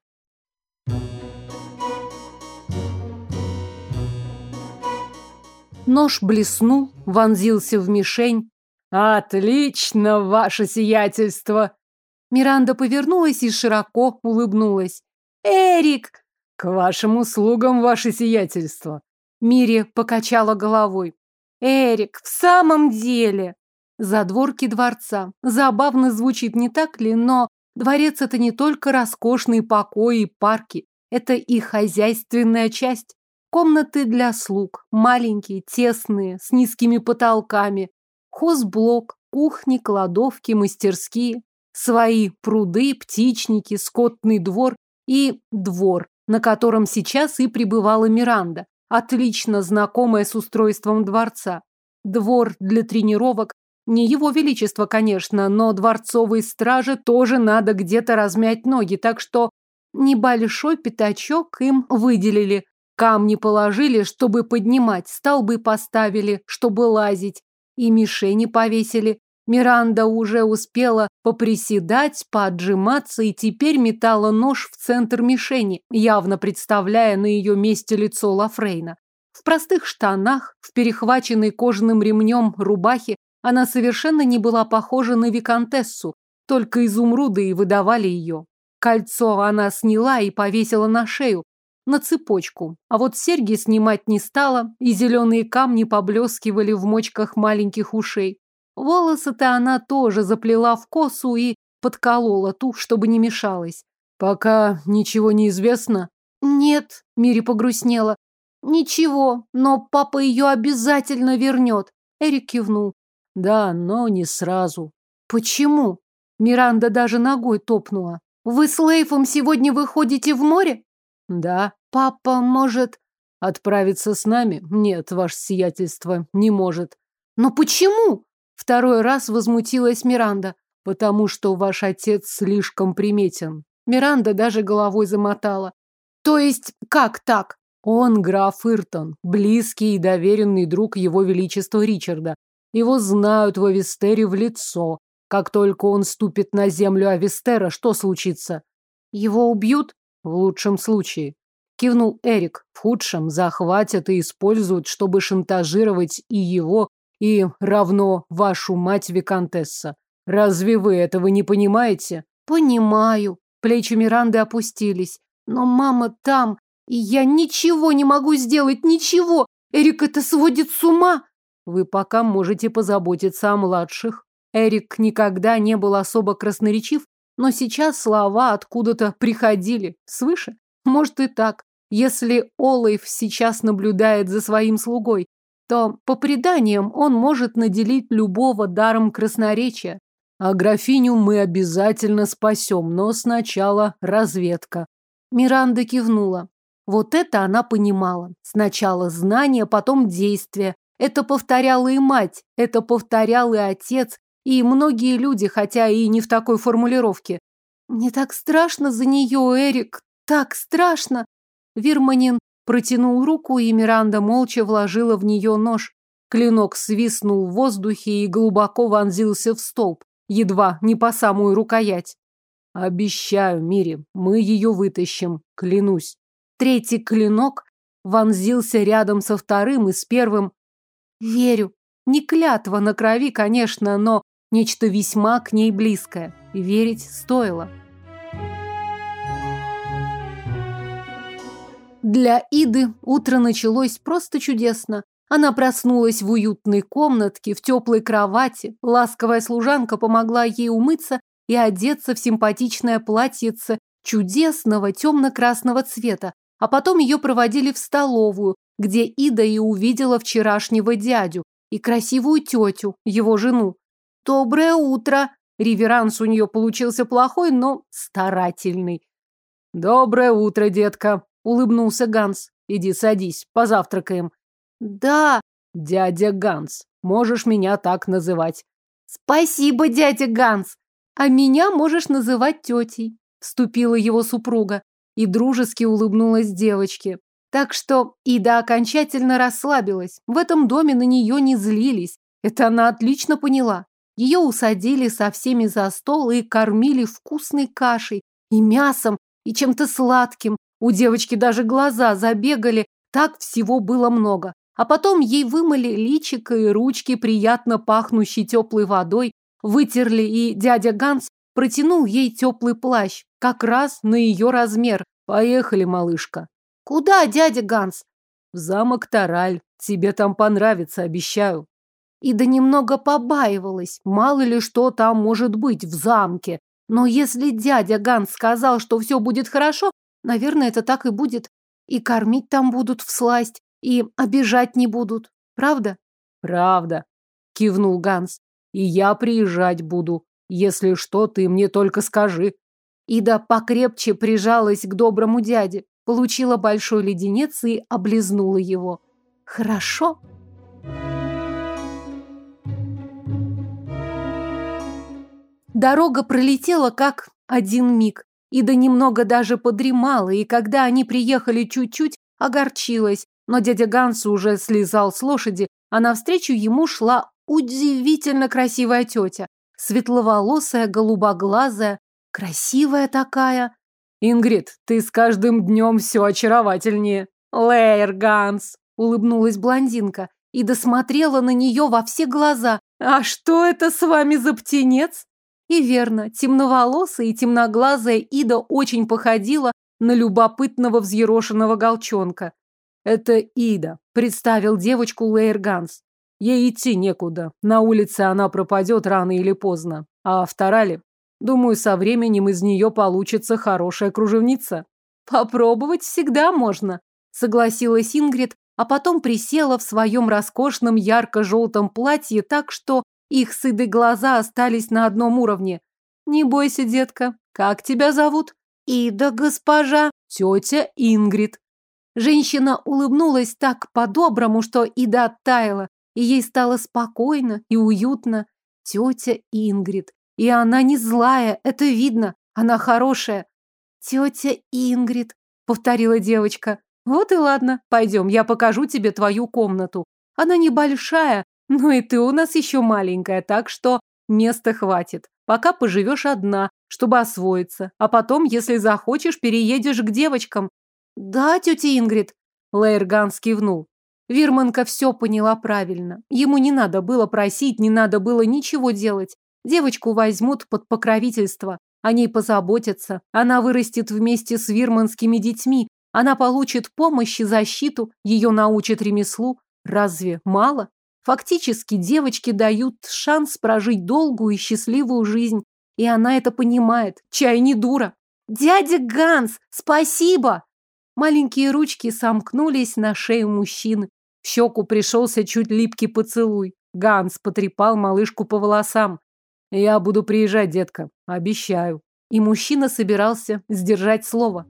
Speaker 2: Нож блеснул, вонзился в мишень. «Отлично, ваше сиятельство!» Миранда повернулась и широко улыбнулась. «Эрик!» «К вашим услугам, ваше сиятельство!» Мири покачала головой. «Эрик, в самом деле!» Задворки дворца. Забавно звучит, не так ли? Но дворец это не только роскошные покои и парки. Это и хозяйственная часть. Комнаты для слуг, маленькие, тесные, с низкими потолками. Хозблок, кухни, кладовки, мастерские. Свои пруды, птичники, скотный двор и двор, на котором сейчас и пребывала Миранда, отлично знакомая с устройством дворца. Двор для тренировок, не его величество, конечно, но дворцовой страже тоже надо где-то размять ноги, так что небольшой пятачок им выделили, Камни положили, чтобы поднимать, столбы поставили, чтобы лазить, и мишени повесили. Миранда уже успела поприседать, поотжиматься и теперь метала нож в центр мишени, явно представляя на ее месте лицо Лафрейна. В простых штанах, в перехваченной кожаным ремнем рубахе она совершенно не была похожа на виконтессу, только изумруды и выдавали ее. Кольцо она сняла и повесила на шею, на цепочку. А вот серьги снимать не стала, и зеленые камни поблескивали в мочках маленьких ушей. Волосы-то она тоже заплела в косу и подколола ту, чтобы не мешалась. Пока ничего не известно? Нет, Мири погрустнела. Ничего, но папа ее обязательно вернет. Эрик кивнул. Да, но не сразу. Почему? Миранда даже ногой топнула. Вы с Лейфом сегодня выходите в море? Да. Папа может отправиться с нами? Нет, ваше сиятельство, не может. Но почему? Второй раз возмутилась Миранда. Потому что ваш отец слишком приметен. Миранда даже головой замотала. То есть, как так? Он граф Иртон, близкий и доверенный друг его величества Ричарда. Его знают в Авестере в лицо.
Speaker 3: Как только он ступит на землю Авестера, что случится?
Speaker 2: Его убьют?
Speaker 3: В лучшем случае. Кивнул Эрик. В худшем захватят и используют, чтобы шантажировать и его, и равно вашу мать Викантесса. Разве вы этого не понимаете?
Speaker 2: Понимаю. Плечи Миранды опустились. Но мама там, и я ничего не могу сделать, ничего. Эрик это сводит с ума.
Speaker 3: Вы пока можете позаботиться о младших. Эрик никогда не был особо красноречив, но сейчас слова откуда-то приходили, свыше. Может и так. Если Олайф сейчас наблюдает за своим слугой, то, по преданиям, он может наделить любого даром красноречия. А графиню мы обязательно спасем, но сначала разведка.
Speaker 2: Миранда кивнула. Вот это она понимала. Сначала знание, потом действие. Это повторяла и мать, это повторял и отец, и многие люди, хотя и не в такой формулировке. Мне так страшно за нее, Эрик, так страшно. Вирманин протянул руку, и Миранда молча вложила в нее нож. Клинок свистнул в воздухе и глубоко вонзился в столб, едва не по самую рукоять.
Speaker 3: Обещаю, Мири, мы ее вытащим, клянусь.
Speaker 2: Третий клинок вонзился рядом со вторым и с первым. Верю. Не клятва на крови, конечно, но нечто весьма к ней близкое. И верить стоило. Для Иды утро началось просто чудесно. Она проснулась в уютной комнатке, в теплой кровати. Ласковая служанка помогла ей умыться и одеться в симпатичное платьице чудесного темно-красного цвета, а потом ее проводили в столовую, где Ида и увидела вчерашнего дядю и красивую тетю, его жену. «Доброе утро!» Реверанс у нее получился плохой, но старательный.
Speaker 3: «Доброе утро, детка!» улыбнулся Ганс. Иди садись, позавтракаем.
Speaker 2: Да,
Speaker 3: дядя Ганс. Можешь меня так называть.
Speaker 2: Спасибо, дядя Ганс. А меня можешь называть тетей. Вступила его супруга и дружески улыбнулась девочке. Так что Ида окончательно расслабилась. В этом доме на нее не злились. Это она отлично поняла. Ее усадили со всеми за стол и кормили вкусной кашей и мясом, и чем-то сладким, у девочки даже глаза забегали, так всего было много. А потом ей вымыли личико и ручки, приятно пахнущей теплой водой, вытерли, и дядя Ганс протянул ей теплый плащ, как раз на ее размер. Поехали, малышка. Куда, дядя Ганс?
Speaker 3: В замок Тараль. Тебе там понравится, обещаю.
Speaker 2: И да немного побаивалась. Мало ли что там может быть в замке. Но если дядя Ганс сказал, что все будет хорошо, Наверное, это так и будет. И кормить там будут в сласть, и обижать не будут. Правда?
Speaker 3: Правда, кивнул Ганс. И я приезжать буду. Если что, ты мне только скажи.
Speaker 2: Ида покрепче прижалась к доброму дяде, получила большой леденец и облизнула его. Хорошо. Дорога пролетела как один миг. Ида немного даже подремала, и когда они приехали чуть-чуть, огорчилась. Но дядя Ганс уже слезал с лошади, а навстречу ему шла удивительно красивая тетя. Светловолосая, голубоглазая, красивая такая.
Speaker 3: «Ингрид, ты с каждым днем все очаровательнее».
Speaker 2: «Лейер Ганс», — улыбнулась блондинка и досмотрела на нее во все глаза. «А что это с вами за птенец?» И верно, темноволосая и темноглазая Ида очень походила на любопытного взъерошенного голчонка.
Speaker 3: «Это Ида», — представил девочку Лейерганс. «Ей идти некуда. На улице она пропадет рано или поздно. А в Тарале, думаю, со временем из нее получится хорошая кружевница».
Speaker 2: «Попробовать всегда можно», — согласилась Ингрид, а потом присела в своем роскошном ярко-желтом платье так, что их сыды глаза остались на одном уровне. Не бойся, детка. Как тебя зовут? Ида, госпожа. Тетя Ингрид. Женщина улыбнулась так по-доброму, что Ида оттаяла, и ей стало спокойно и уютно. Тетя Ингрид. И она не злая, это видно. Она хорошая. Тетя Ингрид, повторила девочка. Вот и ладно, пойдем, я покажу тебе твою комнату. Она небольшая, ну и ты у нас еще маленькая, так что
Speaker 1: места хватит. Пока поживешь одна, чтобы освоиться. А потом, если захочешь, переедешь к девочкам.
Speaker 2: Да, тетя Ингрид.
Speaker 1: Лейерганс кивнул. Вирманка все поняла правильно. Ему не надо было просить, не надо было ничего делать. Девочку возьмут под покровительство. О ней позаботятся. Она вырастет вместе с вирманскими детьми. Она получит помощь и защиту. Ее научат ремеслу. Разве мало? Фактически девочке дают шанс прожить долгую и счастливую жизнь. И она это понимает. Чай не дура.
Speaker 2: «Дядя Ганс, спасибо!»
Speaker 1: Маленькие ручки сомкнулись на шею мужчины. В щеку пришелся чуть липкий поцелуй. Ганс потрепал малышку по волосам. «Я буду приезжать, детка. Обещаю». И мужчина собирался сдержать слово.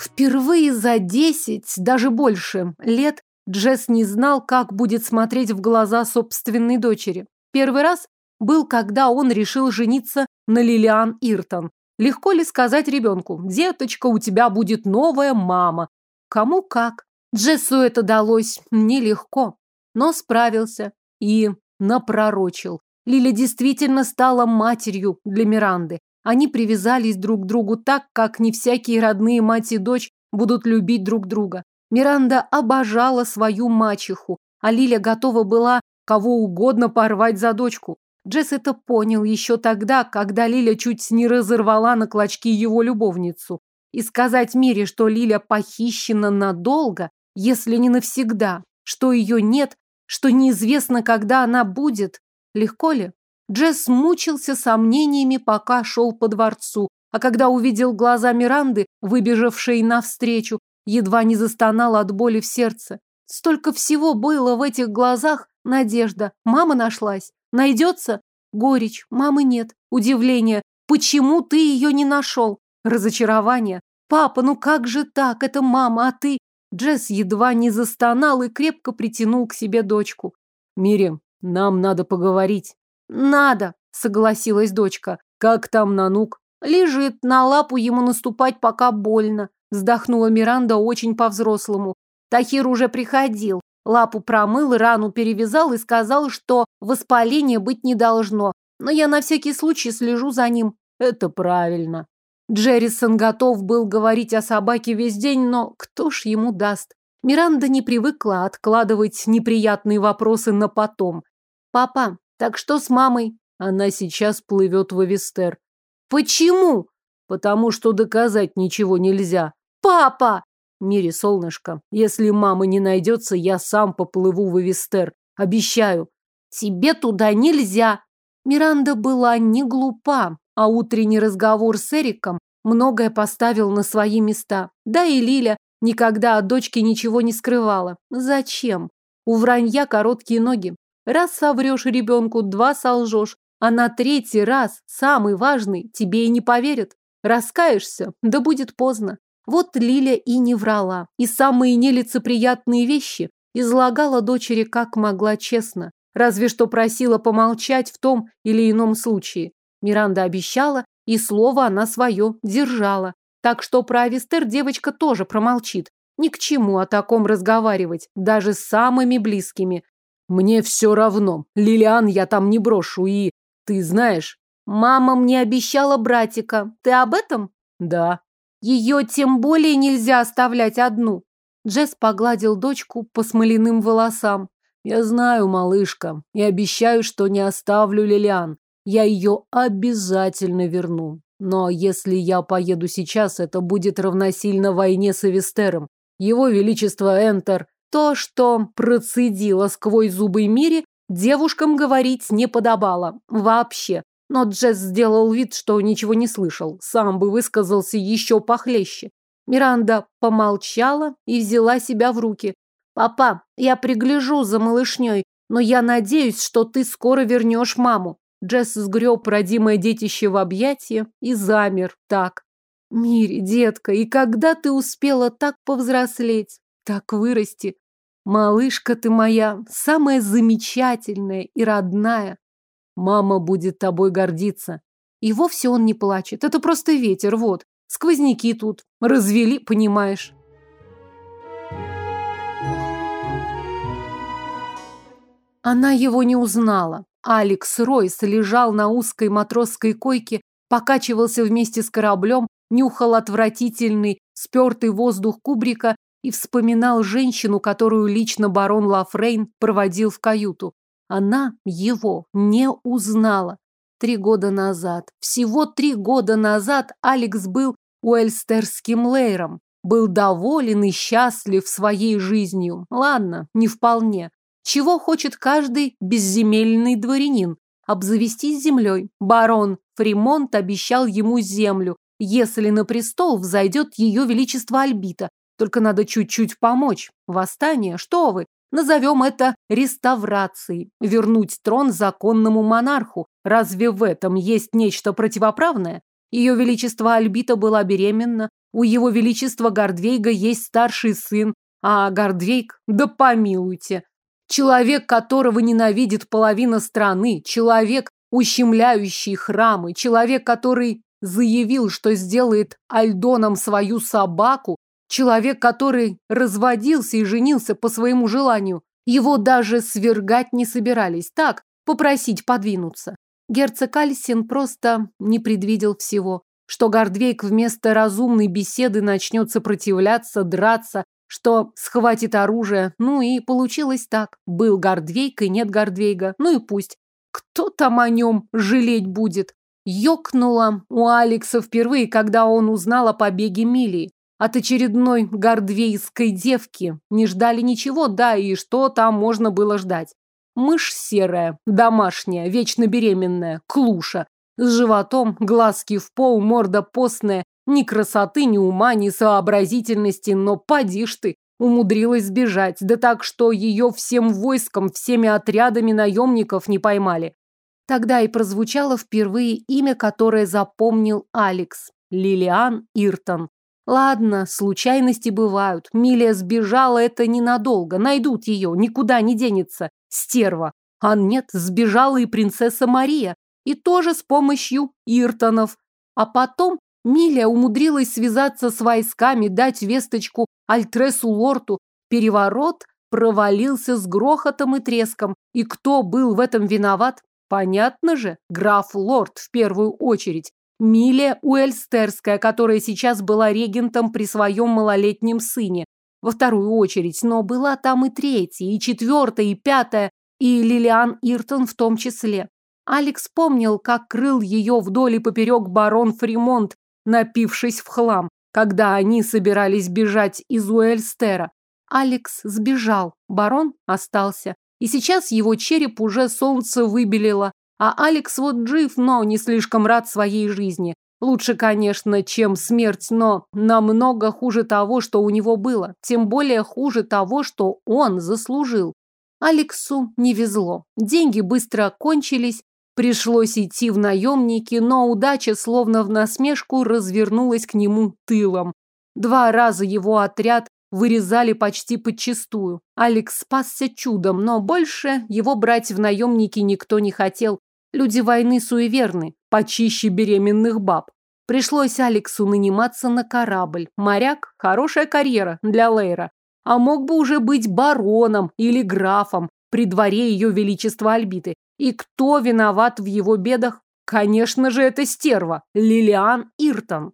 Speaker 1: Впервые за десять, даже больше, лет Джесс не знал, как будет смотреть в глаза собственной дочери. Первый раз был, когда он решил жениться на Лилиан Иртон. Легко ли сказать ребенку, деточка, у тебя будет новая мама? Кому как. Джессу это далось нелегко, но справился и напророчил. Лиля действительно стала матерью для Миранды. Они привязались друг к другу так, как не всякие родные мать и дочь будут любить друг друга. Миранда обожала свою мачеху, а Лиля готова была кого угодно порвать за дочку. Джесс это понял еще тогда, когда Лиля чуть не разорвала на клочки его любовницу. И сказать Мире, что Лиля похищена надолго, если не навсегда, что ее нет, что неизвестно, когда она будет, легко ли? Джесс мучился сомнениями, пока шел по дворцу, а когда увидел глаза Миранды, выбежавшей навстречу, едва не застонал от боли в сердце. Столько всего было в этих глазах. Надежда. Мама нашлась. Найдется? Горечь. Мамы нет. Удивление. Почему ты ее не нашел? Разочарование. Папа, ну как же так? Это мама, а ты... Джесс едва не застонал и крепко притянул к себе дочку. Мирим, нам надо поговорить.
Speaker 2: Надо, согласилась дочка.
Speaker 1: Как там Нанук?
Speaker 2: Лежит, на лапу ему наступать пока больно. Вздохнула Миранда очень по-взрослому. Тахир уже приходил. Лапу промыл, рану перевязал и сказал, что воспаления быть не должно. Но я на всякий случай слежу за ним.
Speaker 1: Это правильно. Джеррисон готов был говорить о собаке весь день, но кто ж ему даст? Миранда не привыкла откладывать неприятные вопросы на потом.
Speaker 2: «Папа, так что с мамой?»
Speaker 3: Она сейчас плывет в Авестер.
Speaker 2: «Почему?»
Speaker 3: «Потому что доказать ничего нельзя.
Speaker 2: Папа!
Speaker 3: Мире, солнышко, если мама не найдется, я сам поплыву в Эвестер. Обещаю.
Speaker 2: Тебе туда нельзя.
Speaker 1: Миранда была не глупа, а утренний разговор с Эриком многое поставил на свои места. Да и Лиля никогда от дочки ничего не скрывала. Зачем? У вранья короткие ноги. Раз соврешь ребенку, два солжешь, а на третий раз, самый важный, тебе и не поверят. Раскаешься, да будет поздно. Вот Лиля и не врала, и самые нелицеприятные вещи излагала дочери как могла честно, разве что просила помолчать в том или ином случае. Миранда обещала, и слово она свое держала. Так что про Авестер девочка тоже промолчит. Ни к чему о таком разговаривать, даже с самыми близкими.
Speaker 3: Мне все равно. Лилиан я там не брошу, и... Ты знаешь...
Speaker 2: Мама мне обещала братика. Ты об этом?
Speaker 3: Да.
Speaker 2: Ее тем более нельзя оставлять одну.
Speaker 1: Джесс погладил дочку по смоляным волосам.
Speaker 3: Я знаю, малышка, и обещаю, что не оставлю Лилиан. Я ее обязательно верну. Но если я поеду сейчас, это будет равносильно войне с Эвестером. Его Величество Энтер.
Speaker 1: То, что процедила сквозь зубы Мири, девушкам говорить не подобало. Вообще. Но Джесс сделал вид, что ничего не слышал. Сам бы высказался еще похлеще. Миранда помолчала и взяла себя в руки.
Speaker 2: «Папа, я пригляжу за малышней, но я надеюсь, что ты скоро вернешь маму».
Speaker 1: Джесс сгреб родимое детище в объятия и замер так. «Мири, детка, и когда ты успела так повзрослеть, так вырасти? Малышка ты моя, самая замечательная и родная. Мама будет тобой гордиться. И вовсе он не плачет. Это просто ветер, вот. Сквозняки тут. Развели, понимаешь. Она его не узнала. Алекс Ройс лежал на узкой матросской койке, покачивался вместе с кораблем, нюхал отвратительный, спертый воздух кубрика и вспоминал женщину, которую лично барон Лафрейн проводил в каюту. Она его не узнала. Три года назад, всего три года назад Алекс был уэльстерским лейром. Был доволен и счастлив своей жизнью. Ладно, не вполне. Чего хочет каждый безземельный дворянин? Обзавестись землей. Барон Фримонт обещал ему землю, если на престол взойдет ее величество Альбита. Только надо чуть-чуть помочь. Восстание? Что вы? Назовем это реставрацией. Вернуть трон законному монарху. Разве в этом есть нечто противоправное? Ее величество Альбита была беременна. У его величества Гордвейга есть старший сын. А Гордвейг, да помилуйте. Человек, которого ненавидит половина страны. Человек, ущемляющий храмы. Человек, который заявил, что сделает Альдоном свою собаку, Человек, который разводился и женился по своему желанию. Его даже свергать не собирались. Так, попросить подвинуться. Герцог Альсин просто не предвидел всего. Что Гордвейк вместо разумной беседы начнет сопротивляться, драться, что схватит оружие. Ну и получилось так. Был Гордвейк и нет Гордвейга. Ну и пусть. Кто там о нем жалеть будет? Ёкнуло у Алекса впервые, когда он узнал о побеге Милии. От очередной гордвейской девки не ждали ничего, да и что там можно было ждать. Мышь серая, домашняя, вечно беременная, клуша, с животом, глазки в пол, морда постная, ни красоты, ни ума, ни сообразительности, но поди ж ты, умудрилась сбежать, да так, что ее всем войском, всеми отрядами наемников не поймали. Тогда и прозвучало впервые имя, которое запомнил Алекс – Лилиан Иртон. Ладно, случайности бывают. Милия сбежала, это ненадолго. Найдут ее, никуда не денется. Стерва. А нет, сбежала и принцесса Мария. И тоже с помощью Иртонов. А потом Милия умудрилась связаться с войсками, дать весточку Альтресу Лорту. Переворот провалился с грохотом и треском. И кто был в этом виноват? Понятно же, граф Лорд в первую очередь. Милия Уэльстерская, которая сейчас была регентом при своем малолетнем сыне. Во вторую очередь, но была там и третья, и четвертая, и пятая, и Лилиан Иртон в том числе. Алекс помнил, как крыл ее вдоль и поперек барон Фримонт, напившись в хлам, когда они собирались бежать из Уэльстера. Алекс сбежал, барон остался. И сейчас его череп уже солнце выбелило, а Алекс вот жив, но не слишком рад своей жизни. Лучше, конечно, чем смерть, но намного хуже того, что у него было. Тем более хуже того, что он заслужил. Алексу не везло. Деньги быстро кончились, пришлось идти в наемники, но удача словно в насмешку развернулась к нему тылом. Два раза его отряд вырезали почти подчистую. Алекс спасся чудом, но больше его брать в наемники никто не хотел. Люди войны суеверны, почище беременных баб. Пришлось Алексу наниматься на корабль. Моряк – хорошая карьера для Лейра. А мог бы уже быть бароном или графом при дворе ее величества Альбиты. И кто виноват в его бедах? Конечно же, это стерва, Лилиан Иртон.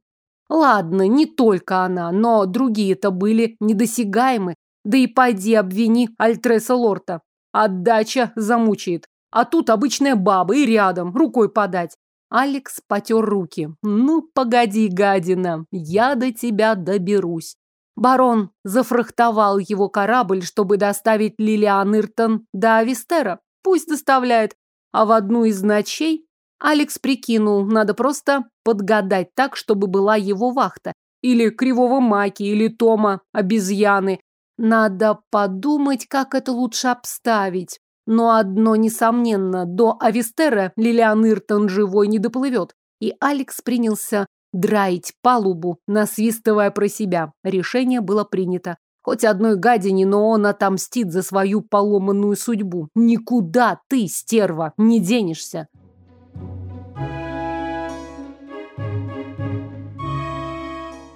Speaker 1: Ладно, не только она, но другие-то были недосягаемы. Да и пойди обвини Альтреса Лорта. Отдача замучает. А тут обычная баба и рядом, рукой подать. Алекс потер руки. Ну, погоди, гадина, я до тебя доберусь. Барон зафрахтовал его корабль, чтобы доставить Лилиан Иртон до Авистера. Пусть доставляет. А в одну из ночей Алекс прикинул, надо просто подгадать так, чтобы была его вахта. Или Кривого Маки, или Тома, обезьяны. Надо подумать, как это лучше обставить. Но одно несомненно, до Авистера Лилиан Иртон живой не доплывет. И Алекс принялся драить палубу, насвистывая про себя. Решение было принято. Хоть одной гадине, но он отомстит за свою поломанную судьбу. Никуда ты, стерва, не денешься.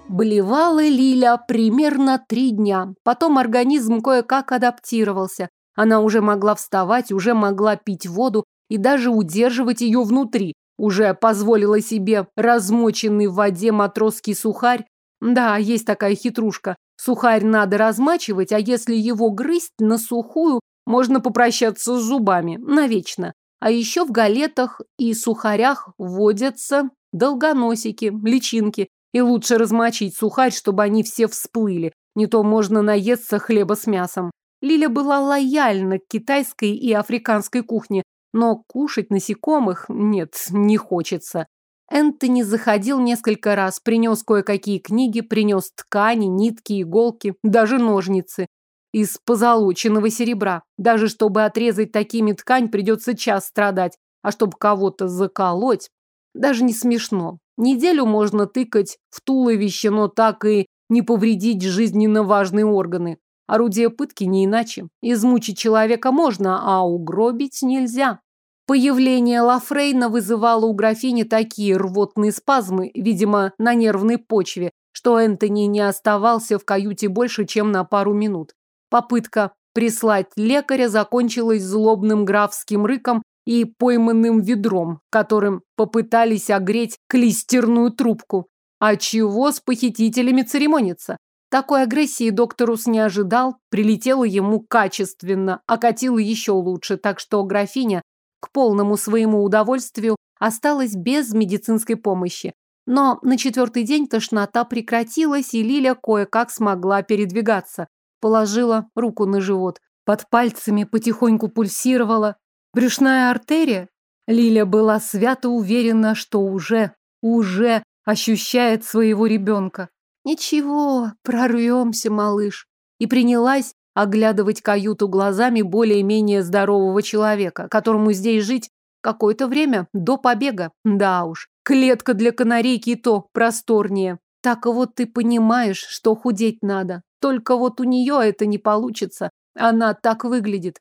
Speaker 1: Болевала Лиля примерно три дня. Потом организм кое-как адаптировался. Она уже могла вставать, уже могла пить воду и даже удерживать ее внутри. Уже позволила себе размоченный в воде матросский сухарь. Да, есть такая хитрушка. Сухарь надо размачивать, а если его грызть на сухую, можно попрощаться с зубами навечно. А еще в галетах и сухарях водятся долгоносики, личинки. И лучше размочить сухарь, чтобы они все всплыли. Не то можно наесться хлеба с мясом. Лиля была лояльна к китайской и африканской кухне, но кушать насекомых нет, не хочется. Энтони заходил несколько раз, принес кое-какие книги, принес ткани, нитки, иголки, даже ножницы из позолоченного серебра. Даже чтобы отрезать такими ткань, придется час страдать, а чтобы кого-то заколоть, даже не смешно. Неделю можно тыкать в туловище, но так и не повредить жизненно важные органы. Орудие пытки не иначе. Измучить человека можно, а угробить нельзя. Появление Лафрейна вызывало у графини такие рвотные спазмы, видимо, на нервной почве, что Энтони не оставался в каюте больше, чем на пару минут. Попытка прислать лекаря закончилась злобным графским рыком и пойманным ведром, которым попытались огреть клистерную трубку. А чего с похитителями церемониться? Такой агрессии докторус не ожидал, прилетело ему качественно, окатило еще лучше, так что графиня к полному своему удовольствию осталась без медицинской помощи. Но на четвертый день тошнота прекратилась, и Лиля кое-как смогла передвигаться. Положила руку на живот. Под пальцами потихоньку пульсировала. Брюшная артерия? Лиля была свято уверена, что уже, уже ощущает своего ребенка. Ничего, прорвемся, малыш. И принялась оглядывать каюту глазами более-менее здорового человека, которому здесь жить какое-то время до побега. Да уж, клетка для канарейки и то просторнее. Так вот ты понимаешь, что худеть надо. Только вот у нее это не получится. Она так выглядит.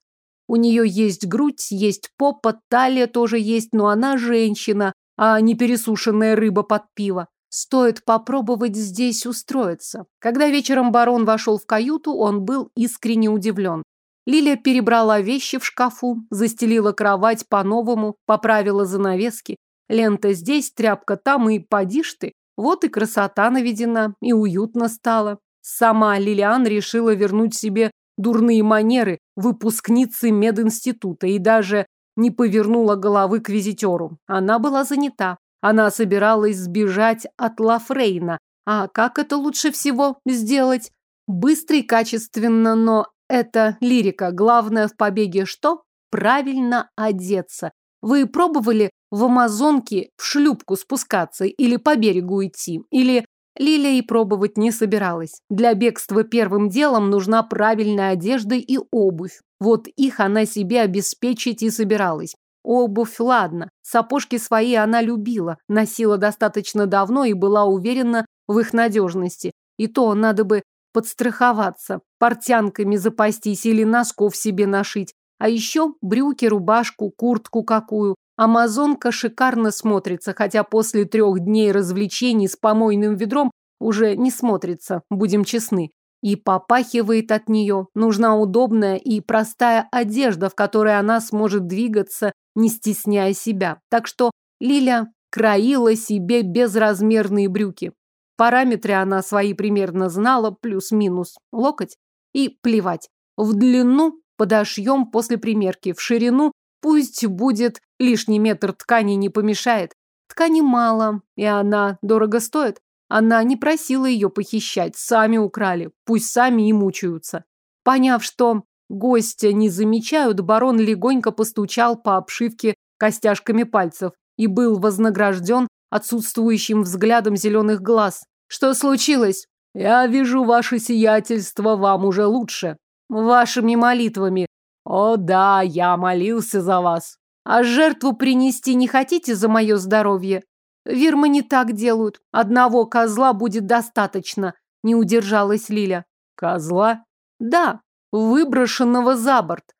Speaker 1: У нее есть грудь, есть попа, талия тоже есть, но она женщина, а не пересушенная рыба под пиво. Стоит попробовать здесь устроиться. Когда вечером барон вошел в каюту, он был искренне удивлен. Лилия перебрала вещи в шкафу, застелила кровать по-новому, поправила занавески. Лента здесь, тряпка там, и поди ты. Вот и красота наведена, и уютно стало. Сама Лилиан решила вернуть себе дурные манеры выпускницы мединститута и даже не повернула головы к визитеру. Она была занята. Она собиралась сбежать от Лафрейна. А как это лучше всего сделать? Быстро и качественно, но это лирика. Главное в побеге что? Правильно одеться. Вы пробовали в Амазонке в шлюпку спускаться или по берегу идти? Или Лилия и пробовать не собиралась. Для бегства первым делом нужна правильная одежда и обувь. Вот их она себе обеспечить и собиралась. Обувь, ладно. Сапожки свои она любила, носила достаточно давно и была уверена в их надежности. И то надо бы подстраховаться, портянками запастись или носков себе нашить. А еще брюки, рубашку, куртку какую. Амазонка шикарно смотрится, хотя после трех дней развлечений с помойным ведром уже не смотрится, будем честны и попахивает от нее. Нужна удобная и простая одежда, в которой она сможет двигаться, не стесняя себя. Так что Лиля краила себе безразмерные брюки. Параметры она свои примерно знала, плюс-минус локоть, и плевать. В длину подошьем после примерки, в ширину пусть будет лишний метр ткани не помешает. Ткани мало, и она дорого стоит. Она не просила ее похищать, сами украли, пусть сами и мучаются. Поняв, что гостя не замечают, барон легонько постучал по обшивке костяшками пальцев и был вознагражден отсутствующим взглядом зеленых глаз. Что случилось? Я вижу ваше сиятельство, вам уже лучше. Вашими молитвами. О да, я молился за вас. А жертву принести не хотите за мое здоровье? Вирмы не так делают. Одного козла будет достаточно, не удержалась Лиля. Козла? Да, выброшенного за борт.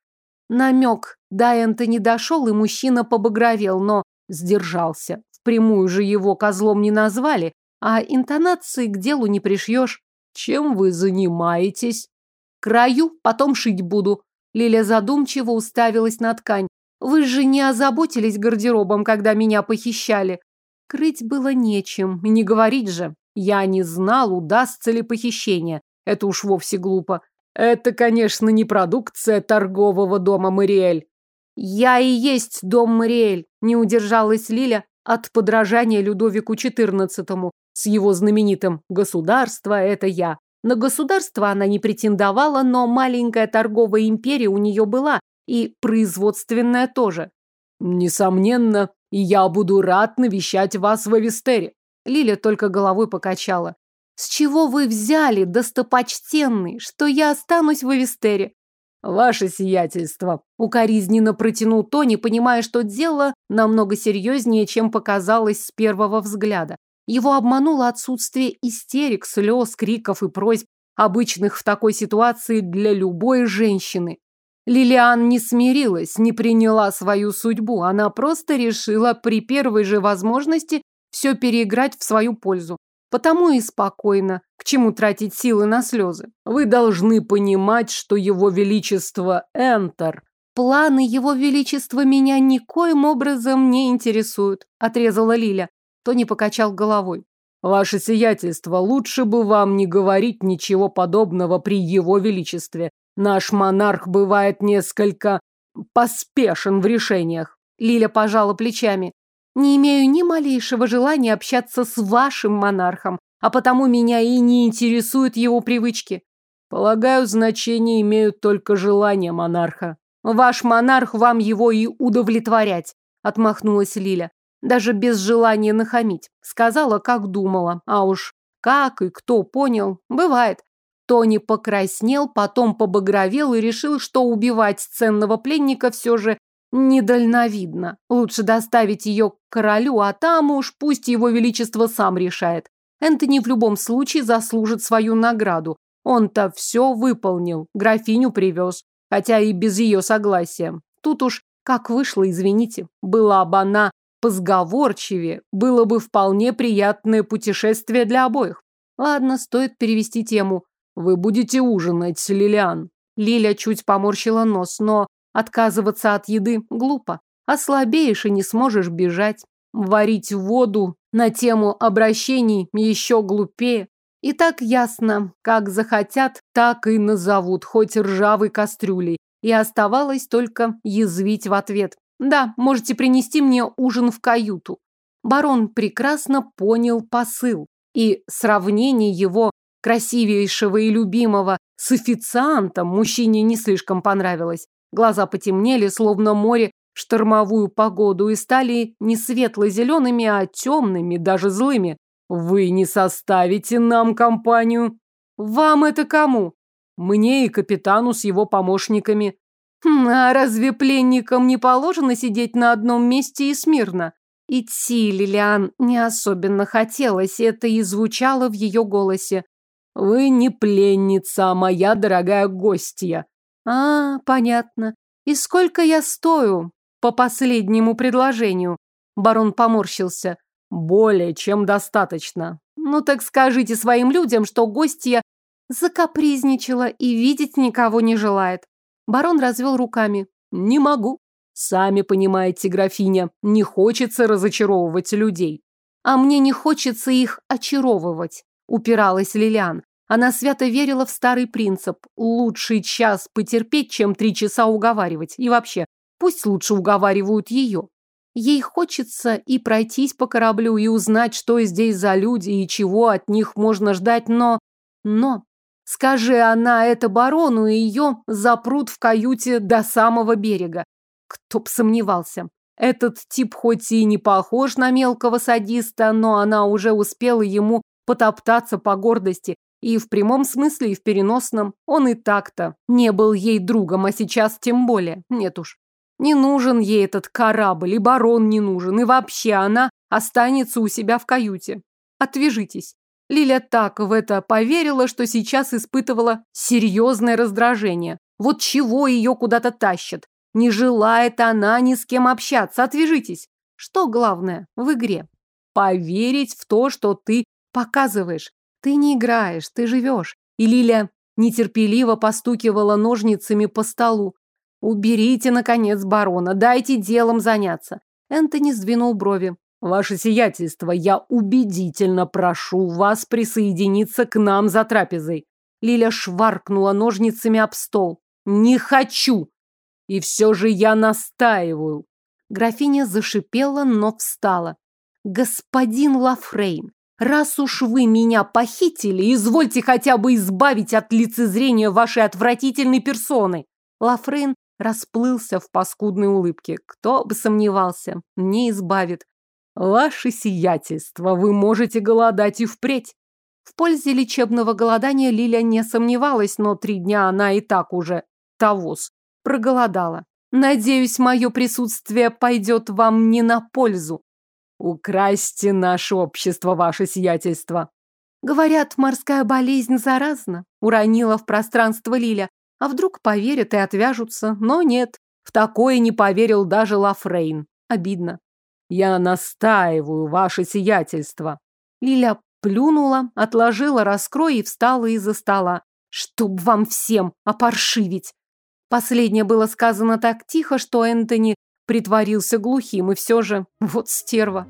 Speaker 1: Намек до Энтони дошел, и мужчина побагровел, но сдержался. Впрямую же его козлом не назвали, а интонации к делу не пришьешь. Чем вы занимаетесь? Краю, потом шить буду.
Speaker 2: Лиля задумчиво уставилась на ткань. Вы же не озаботились гардеробом, когда меня похищали. Крыть было нечем, не говорить же. Я не знал, удастся ли похищение. Это уж вовсе глупо.
Speaker 3: Это, конечно, не продукция торгового дома Мариэль.
Speaker 2: Я и есть дом Мариэль, не удержалась Лиля от подражания Людовику XIV с его знаменитым «Государство – это я». На государство она не претендовала, но маленькая торговая империя у нее была, и производственная тоже.
Speaker 3: Несомненно, и я буду рад навещать вас в Авестере.
Speaker 2: Лиля только головой покачала. С чего вы взяли, достопочтенный, что я останусь в Авестере?
Speaker 3: Ваше сиятельство.
Speaker 2: Укоризненно протянул Тони, понимая, что дело намного серьезнее, чем показалось с первого взгляда. Его обмануло отсутствие истерик, слез, криков и просьб, обычных в такой ситуации для любой женщины. Лилиан не смирилась, не приняла свою судьбу. Она просто решила при первой же возможности все переиграть в свою пользу. Потому и спокойно. К чему тратить силы на слезы?
Speaker 3: Вы должны понимать, что его величество Энтер.
Speaker 2: Планы его величества меня никоим образом не интересуют, отрезала Лиля. Тони покачал головой.
Speaker 3: Ваше сиятельство, лучше бы вам не говорить ничего подобного при его величестве. Наш монарх бывает несколько поспешен в решениях.
Speaker 2: Лиля пожала плечами. Не имею ни малейшего желания общаться с вашим монархом, а потому меня и не интересуют его привычки.
Speaker 3: Полагаю, значение имеют только желания монарха.
Speaker 2: Ваш монарх вам его и удовлетворять, отмахнулась Лиля даже без желания нахамить. Сказала, как думала, а уж как и кто понял, бывает. Тони покраснел, потом побагровел и решил, что убивать ценного пленника все же недальновидно. Лучше доставить ее к королю, а там уж пусть его величество сам решает. Энтони в любом случае заслужит свою награду. Он-то все выполнил, графиню привез, хотя и без ее согласия. Тут уж как вышло, извините. Была бы она позговорчивее, было бы вполне приятное путешествие для обоих. Ладно, стоит перевести тему.
Speaker 3: Вы будете ужинать, Лилиан.
Speaker 2: Лиля чуть поморщила нос, но отказываться от еды глупо. Ослабеешь и не сможешь бежать. Варить воду на тему обращений еще глупее. И так ясно, как захотят, так и назовут, хоть ржавой кастрюлей. И оставалось только язвить в ответ. Да, можете принести мне ужин в каюту. Барон прекрасно понял посыл, и сравнение его красивейшего и любимого с официантом мужчине не слишком понравилось. Глаза потемнели, словно море штормовую погоду, и стали не светло-зелеными, а темными, даже злыми.
Speaker 3: Вы не составите нам компанию.
Speaker 2: Вам это кому?
Speaker 3: Мне и капитану с его помощниками.
Speaker 2: Хм, а разве пленникам не положено сидеть на одном месте и смирно? Идти Лилиан не особенно хотелось, это и звучало в ее голосе.
Speaker 3: Вы не пленница, а моя дорогая гостья.
Speaker 2: А, понятно. И сколько я стою по последнему предложению? Барон поморщился.
Speaker 3: Более чем достаточно.
Speaker 2: Ну так скажите своим людям, что гостья закапризничала и видеть никого не желает. Барон развел руками.
Speaker 3: Не могу. Сами понимаете, графиня, не хочется разочаровывать людей.
Speaker 2: А мне не хочется их очаровывать, упиралась Лилиан. Она свято верила в старый принцип. Лучший час потерпеть, чем три часа уговаривать. И вообще, пусть лучше уговаривают ее. Ей хочется и пройтись по кораблю, и узнать, что здесь за люди, и чего от них можно ждать, но... Но Скажи она это барону, и ее запрут в каюте до самого берега. Кто б сомневался. Этот тип хоть и не похож на мелкого садиста, но она уже успела ему потоптаться по гордости. И в прямом смысле, и в переносном. Он и так-то не был ей другом, а сейчас тем более. Нет уж. Не нужен ей этот корабль, и барон не нужен, и вообще она останется у себя в каюте. Отвяжитесь. Лиля так в это поверила, что сейчас испытывала серьезное раздражение. Вот чего ее куда-то тащат. Не желает она ни с кем общаться. Отвяжитесь. Что главное в игре? Поверить в то, что ты показываешь. Ты не играешь, ты живешь. И Лиля нетерпеливо постукивала ножницами по столу. Уберите, наконец, барона, дайте делом заняться. Энтони сдвинул брови.
Speaker 3: Ваше сиятельство, я убедительно прошу вас присоединиться к нам за трапезой.
Speaker 2: Лиля шваркнула ножницами об стол. Не хочу!
Speaker 3: И все же я настаиваю.
Speaker 2: Графиня зашипела, но встала. Господин Лафрейн, раз уж вы меня похитили, извольте хотя бы избавить от лицезрения вашей отвратительной персоны. Лафрейн расплылся в паскудной улыбке. Кто бы сомневался, не избавит.
Speaker 3: Ваше сиятельство, вы можете голодать и впредь.
Speaker 2: В пользе лечебного голодания Лиля не сомневалась, но три дня она и так уже тогос проголодала. Надеюсь, мое присутствие пойдет вам не на пользу.
Speaker 3: Украсьте наше общество, ваше сиятельство.
Speaker 2: Говорят, морская болезнь заразна, уронила в пространство Лиля. А вдруг поверят и отвяжутся? Но нет, в такое не поверил даже Лафрейн. Обидно.
Speaker 3: Я настаиваю, ваше сиятельство.
Speaker 2: Лиля плюнула, отложила раскрой и встала из-за стола. Чтоб вам всем опоршивить. Последнее было сказано так тихо, что Энтони притворился глухим, и все же вот стерва.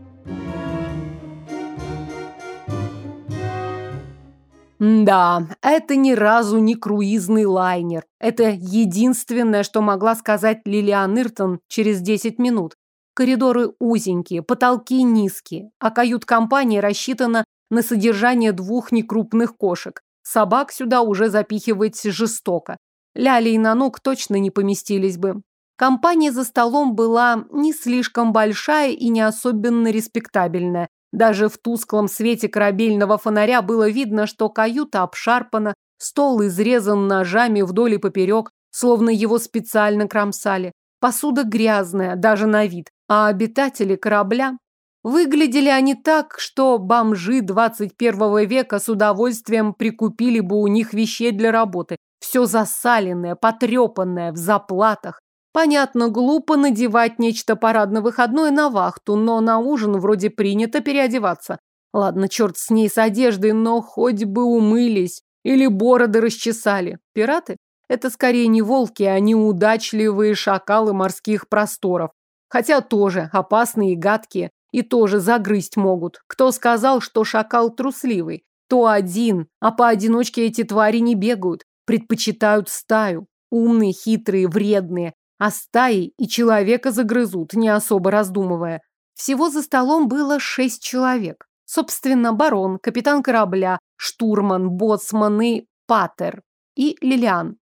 Speaker 2: Да, это ни разу не круизный лайнер. Это единственное, что могла сказать Лилиан Иртон через 10 минут. Коридоры узенькие, потолки низкие, а кают-компания рассчитана на содержание двух некрупных кошек. Собак сюда уже запихивать жестоко. Ляли и Нанук точно не поместились бы. Компания за столом была не слишком большая и не особенно респектабельная. Даже в тусклом свете корабельного фонаря было видно, что каюта обшарпана, стол изрезан ножами вдоль и поперек, словно его специально кромсали. Посуда грязная, даже на вид, а обитатели корабля... Выглядели они так, что бомжи 21 века с удовольствием прикупили бы у них вещей для работы. Все засаленное, потрепанное, в заплатах. Понятно, глупо надевать нечто парадно-выходное на вахту, но на ужин вроде принято переодеваться. Ладно, черт с ней с одеждой, но хоть бы умылись или бороды расчесали. Пираты? Это скорее не волки, а неудачливые шакалы морских просторов. Хотя тоже опасные и гадкие, и тоже загрызть могут. Кто сказал, что шакал трусливый? То один, а поодиночке эти твари не бегают предпочитают стаю. Умные, хитрые, вредные. А стаи и человека загрызут, не особо раздумывая. Всего за столом было шесть человек. Собственно, барон, капитан корабля, штурман, боцман патер. И Лилиан.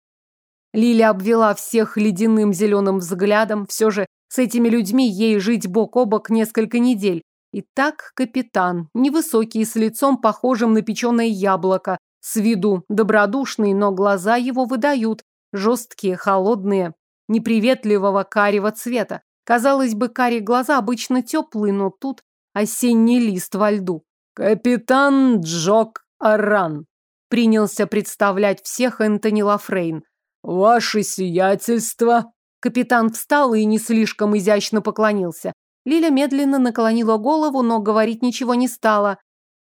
Speaker 2: Лиля обвела всех ледяным зеленым взглядом. Все же с этими людьми ей жить бок о бок несколько недель. Итак, капитан, невысокий, с лицом похожим на печеное яблоко, с виду добродушный, но глаза его выдают. Жесткие, холодные, неприветливого карего цвета. Казалось бы, карие глаза обычно теплые, но тут осенний лист во льду. «Капитан Джок Аран», — принялся представлять всех Энтони Лафрейн. «Ваше сиятельство». Капитан встал и не слишком изящно поклонился. Лиля медленно наклонила голову, но говорить ничего не стала.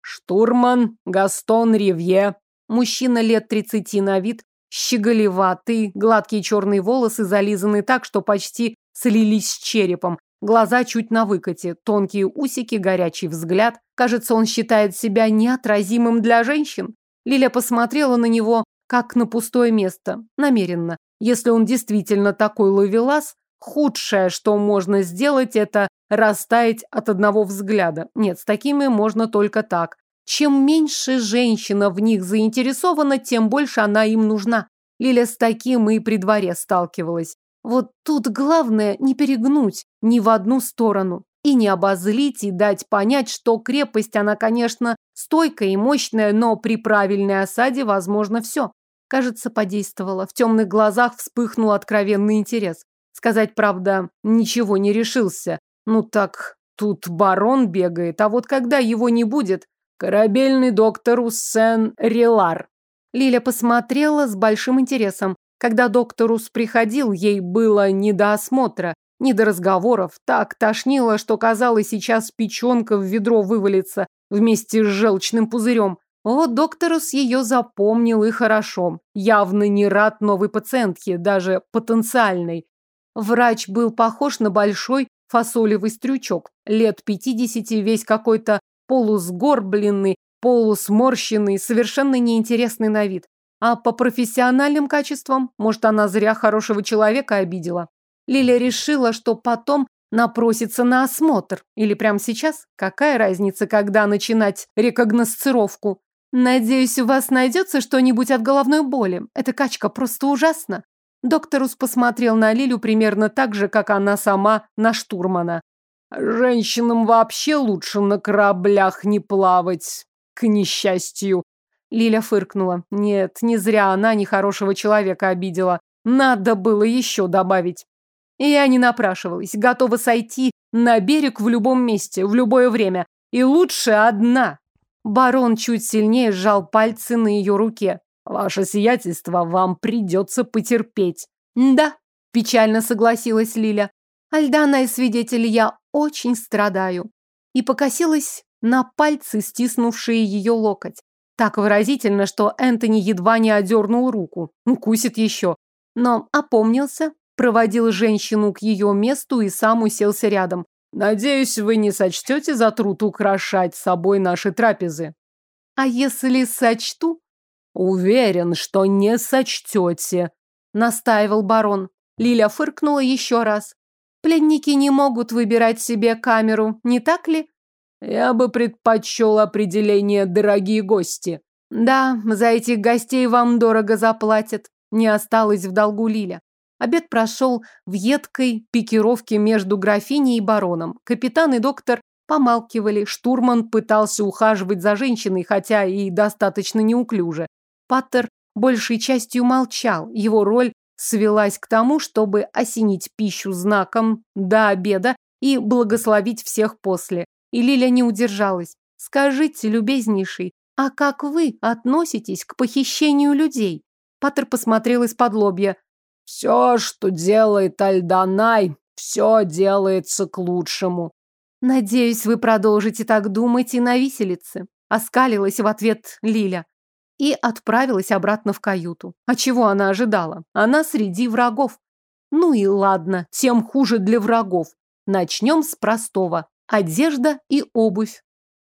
Speaker 2: «Штурман Гастон Ривье», Мужчина лет тридцати на вид, щеголеватый, гладкие черные волосы зализаны так, что почти слились с черепом, глаза чуть на выкате, тонкие усики, горячий взгляд. Кажется, он считает себя неотразимым для женщин. Лиля посмотрела на него, как на пустое место, намеренно. Если он действительно такой ловелас, худшее, что можно сделать, это растаять от одного взгляда. Нет, с такими можно только так. Чем меньше женщина в них заинтересована, тем больше она им нужна. Лиля с таким и при дворе сталкивалась. Вот тут главное не перегнуть ни в одну сторону. И не обозлить, и дать понять, что крепость, она, конечно, стойкая и мощная, но при правильной осаде возможно все. Кажется, подействовало. В темных глазах вспыхнул откровенный интерес. Сказать, правда, ничего не решился. Ну так, тут барон бегает, а вот когда его не будет, Корабельный доктор Уссен Рилар. Лиля посмотрела с большим интересом. Когда докторус приходил, ей было не до осмотра, не до разговоров. Так тошнило, что казалось, сейчас печенка в ведро вывалится вместе с желчным пузырем.
Speaker 1: О, докторус ее запомнил и хорошо. Явно не рад новой пациентке, даже потенциальной. Врач был похож на большой фасолевый стрючок. Лет пятидесяти, весь какой-то полусгорбленный, полусморщенный, совершенно неинтересный на вид. А по профессиональным качествам, может, она зря хорошего человека обидела. Лиля решила, что потом напросится на осмотр. Или прямо сейчас? Какая разница, когда начинать рекогносцировку? Надеюсь, у вас найдется что-нибудь от головной боли. Эта качка просто ужасна. Докторус посмотрел на Лилю примерно так же, как она сама на штурмана. Женщинам вообще лучше на кораблях не плавать, к несчастью. Лиля фыркнула. Нет, не зря она нехорошего человека обидела. Надо было еще добавить. Я не напрашивалась, готова сойти на берег в любом месте, в любое время. И лучше одна. Барон чуть сильнее сжал пальцы на ее руке. Ваше сиятельство, вам придется потерпеть. Да, печально согласилась Лиля. Альдана и свидетель, я очень страдаю. И покосилась на пальцы, стиснувшие ее локоть. Так выразительно, что Энтони едва не одернул руку. Укусит еще. Но опомнился, проводил женщину к ее месту и сам уселся рядом. Надеюсь, вы не сочтете за труд украшать собой наши трапезы. А если сочту? Уверен, что не сочтете, настаивал барон. Лиля фыркнула еще раз. Пленники не могут выбирать себе камеру, не так ли? Я бы предпочел определение «дорогие гости». Да, за этих гостей вам дорого заплатят. Не осталось в долгу Лиля. Обед прошел в едкой пикировке между графиней и бароном. Капитан и доктор помалкивали. Штурман пытался ухаживать за женщиной, хотя и достаточно неуклюже. Паттер большей частью молчал. Его роль свелась к тому, чтобы осенить пищу знаком до обеда и благословить всех после. И Лиля не удержалась. Скажите, любезнейший, а как вы относитесь к похищению людей? Паттер посмотрел из-под лобья. Все, что делает Альданай, все делается к лучшему. Надеюсь, вы продолжите так думать и на виселице. Оскалилась в ответ Лиля и отправилась обратно в каюту. А чего она ожидала? Она среди врагов. Ну и ладно, тем хуже для врагов. Начнем с простого. Одежда и обувь.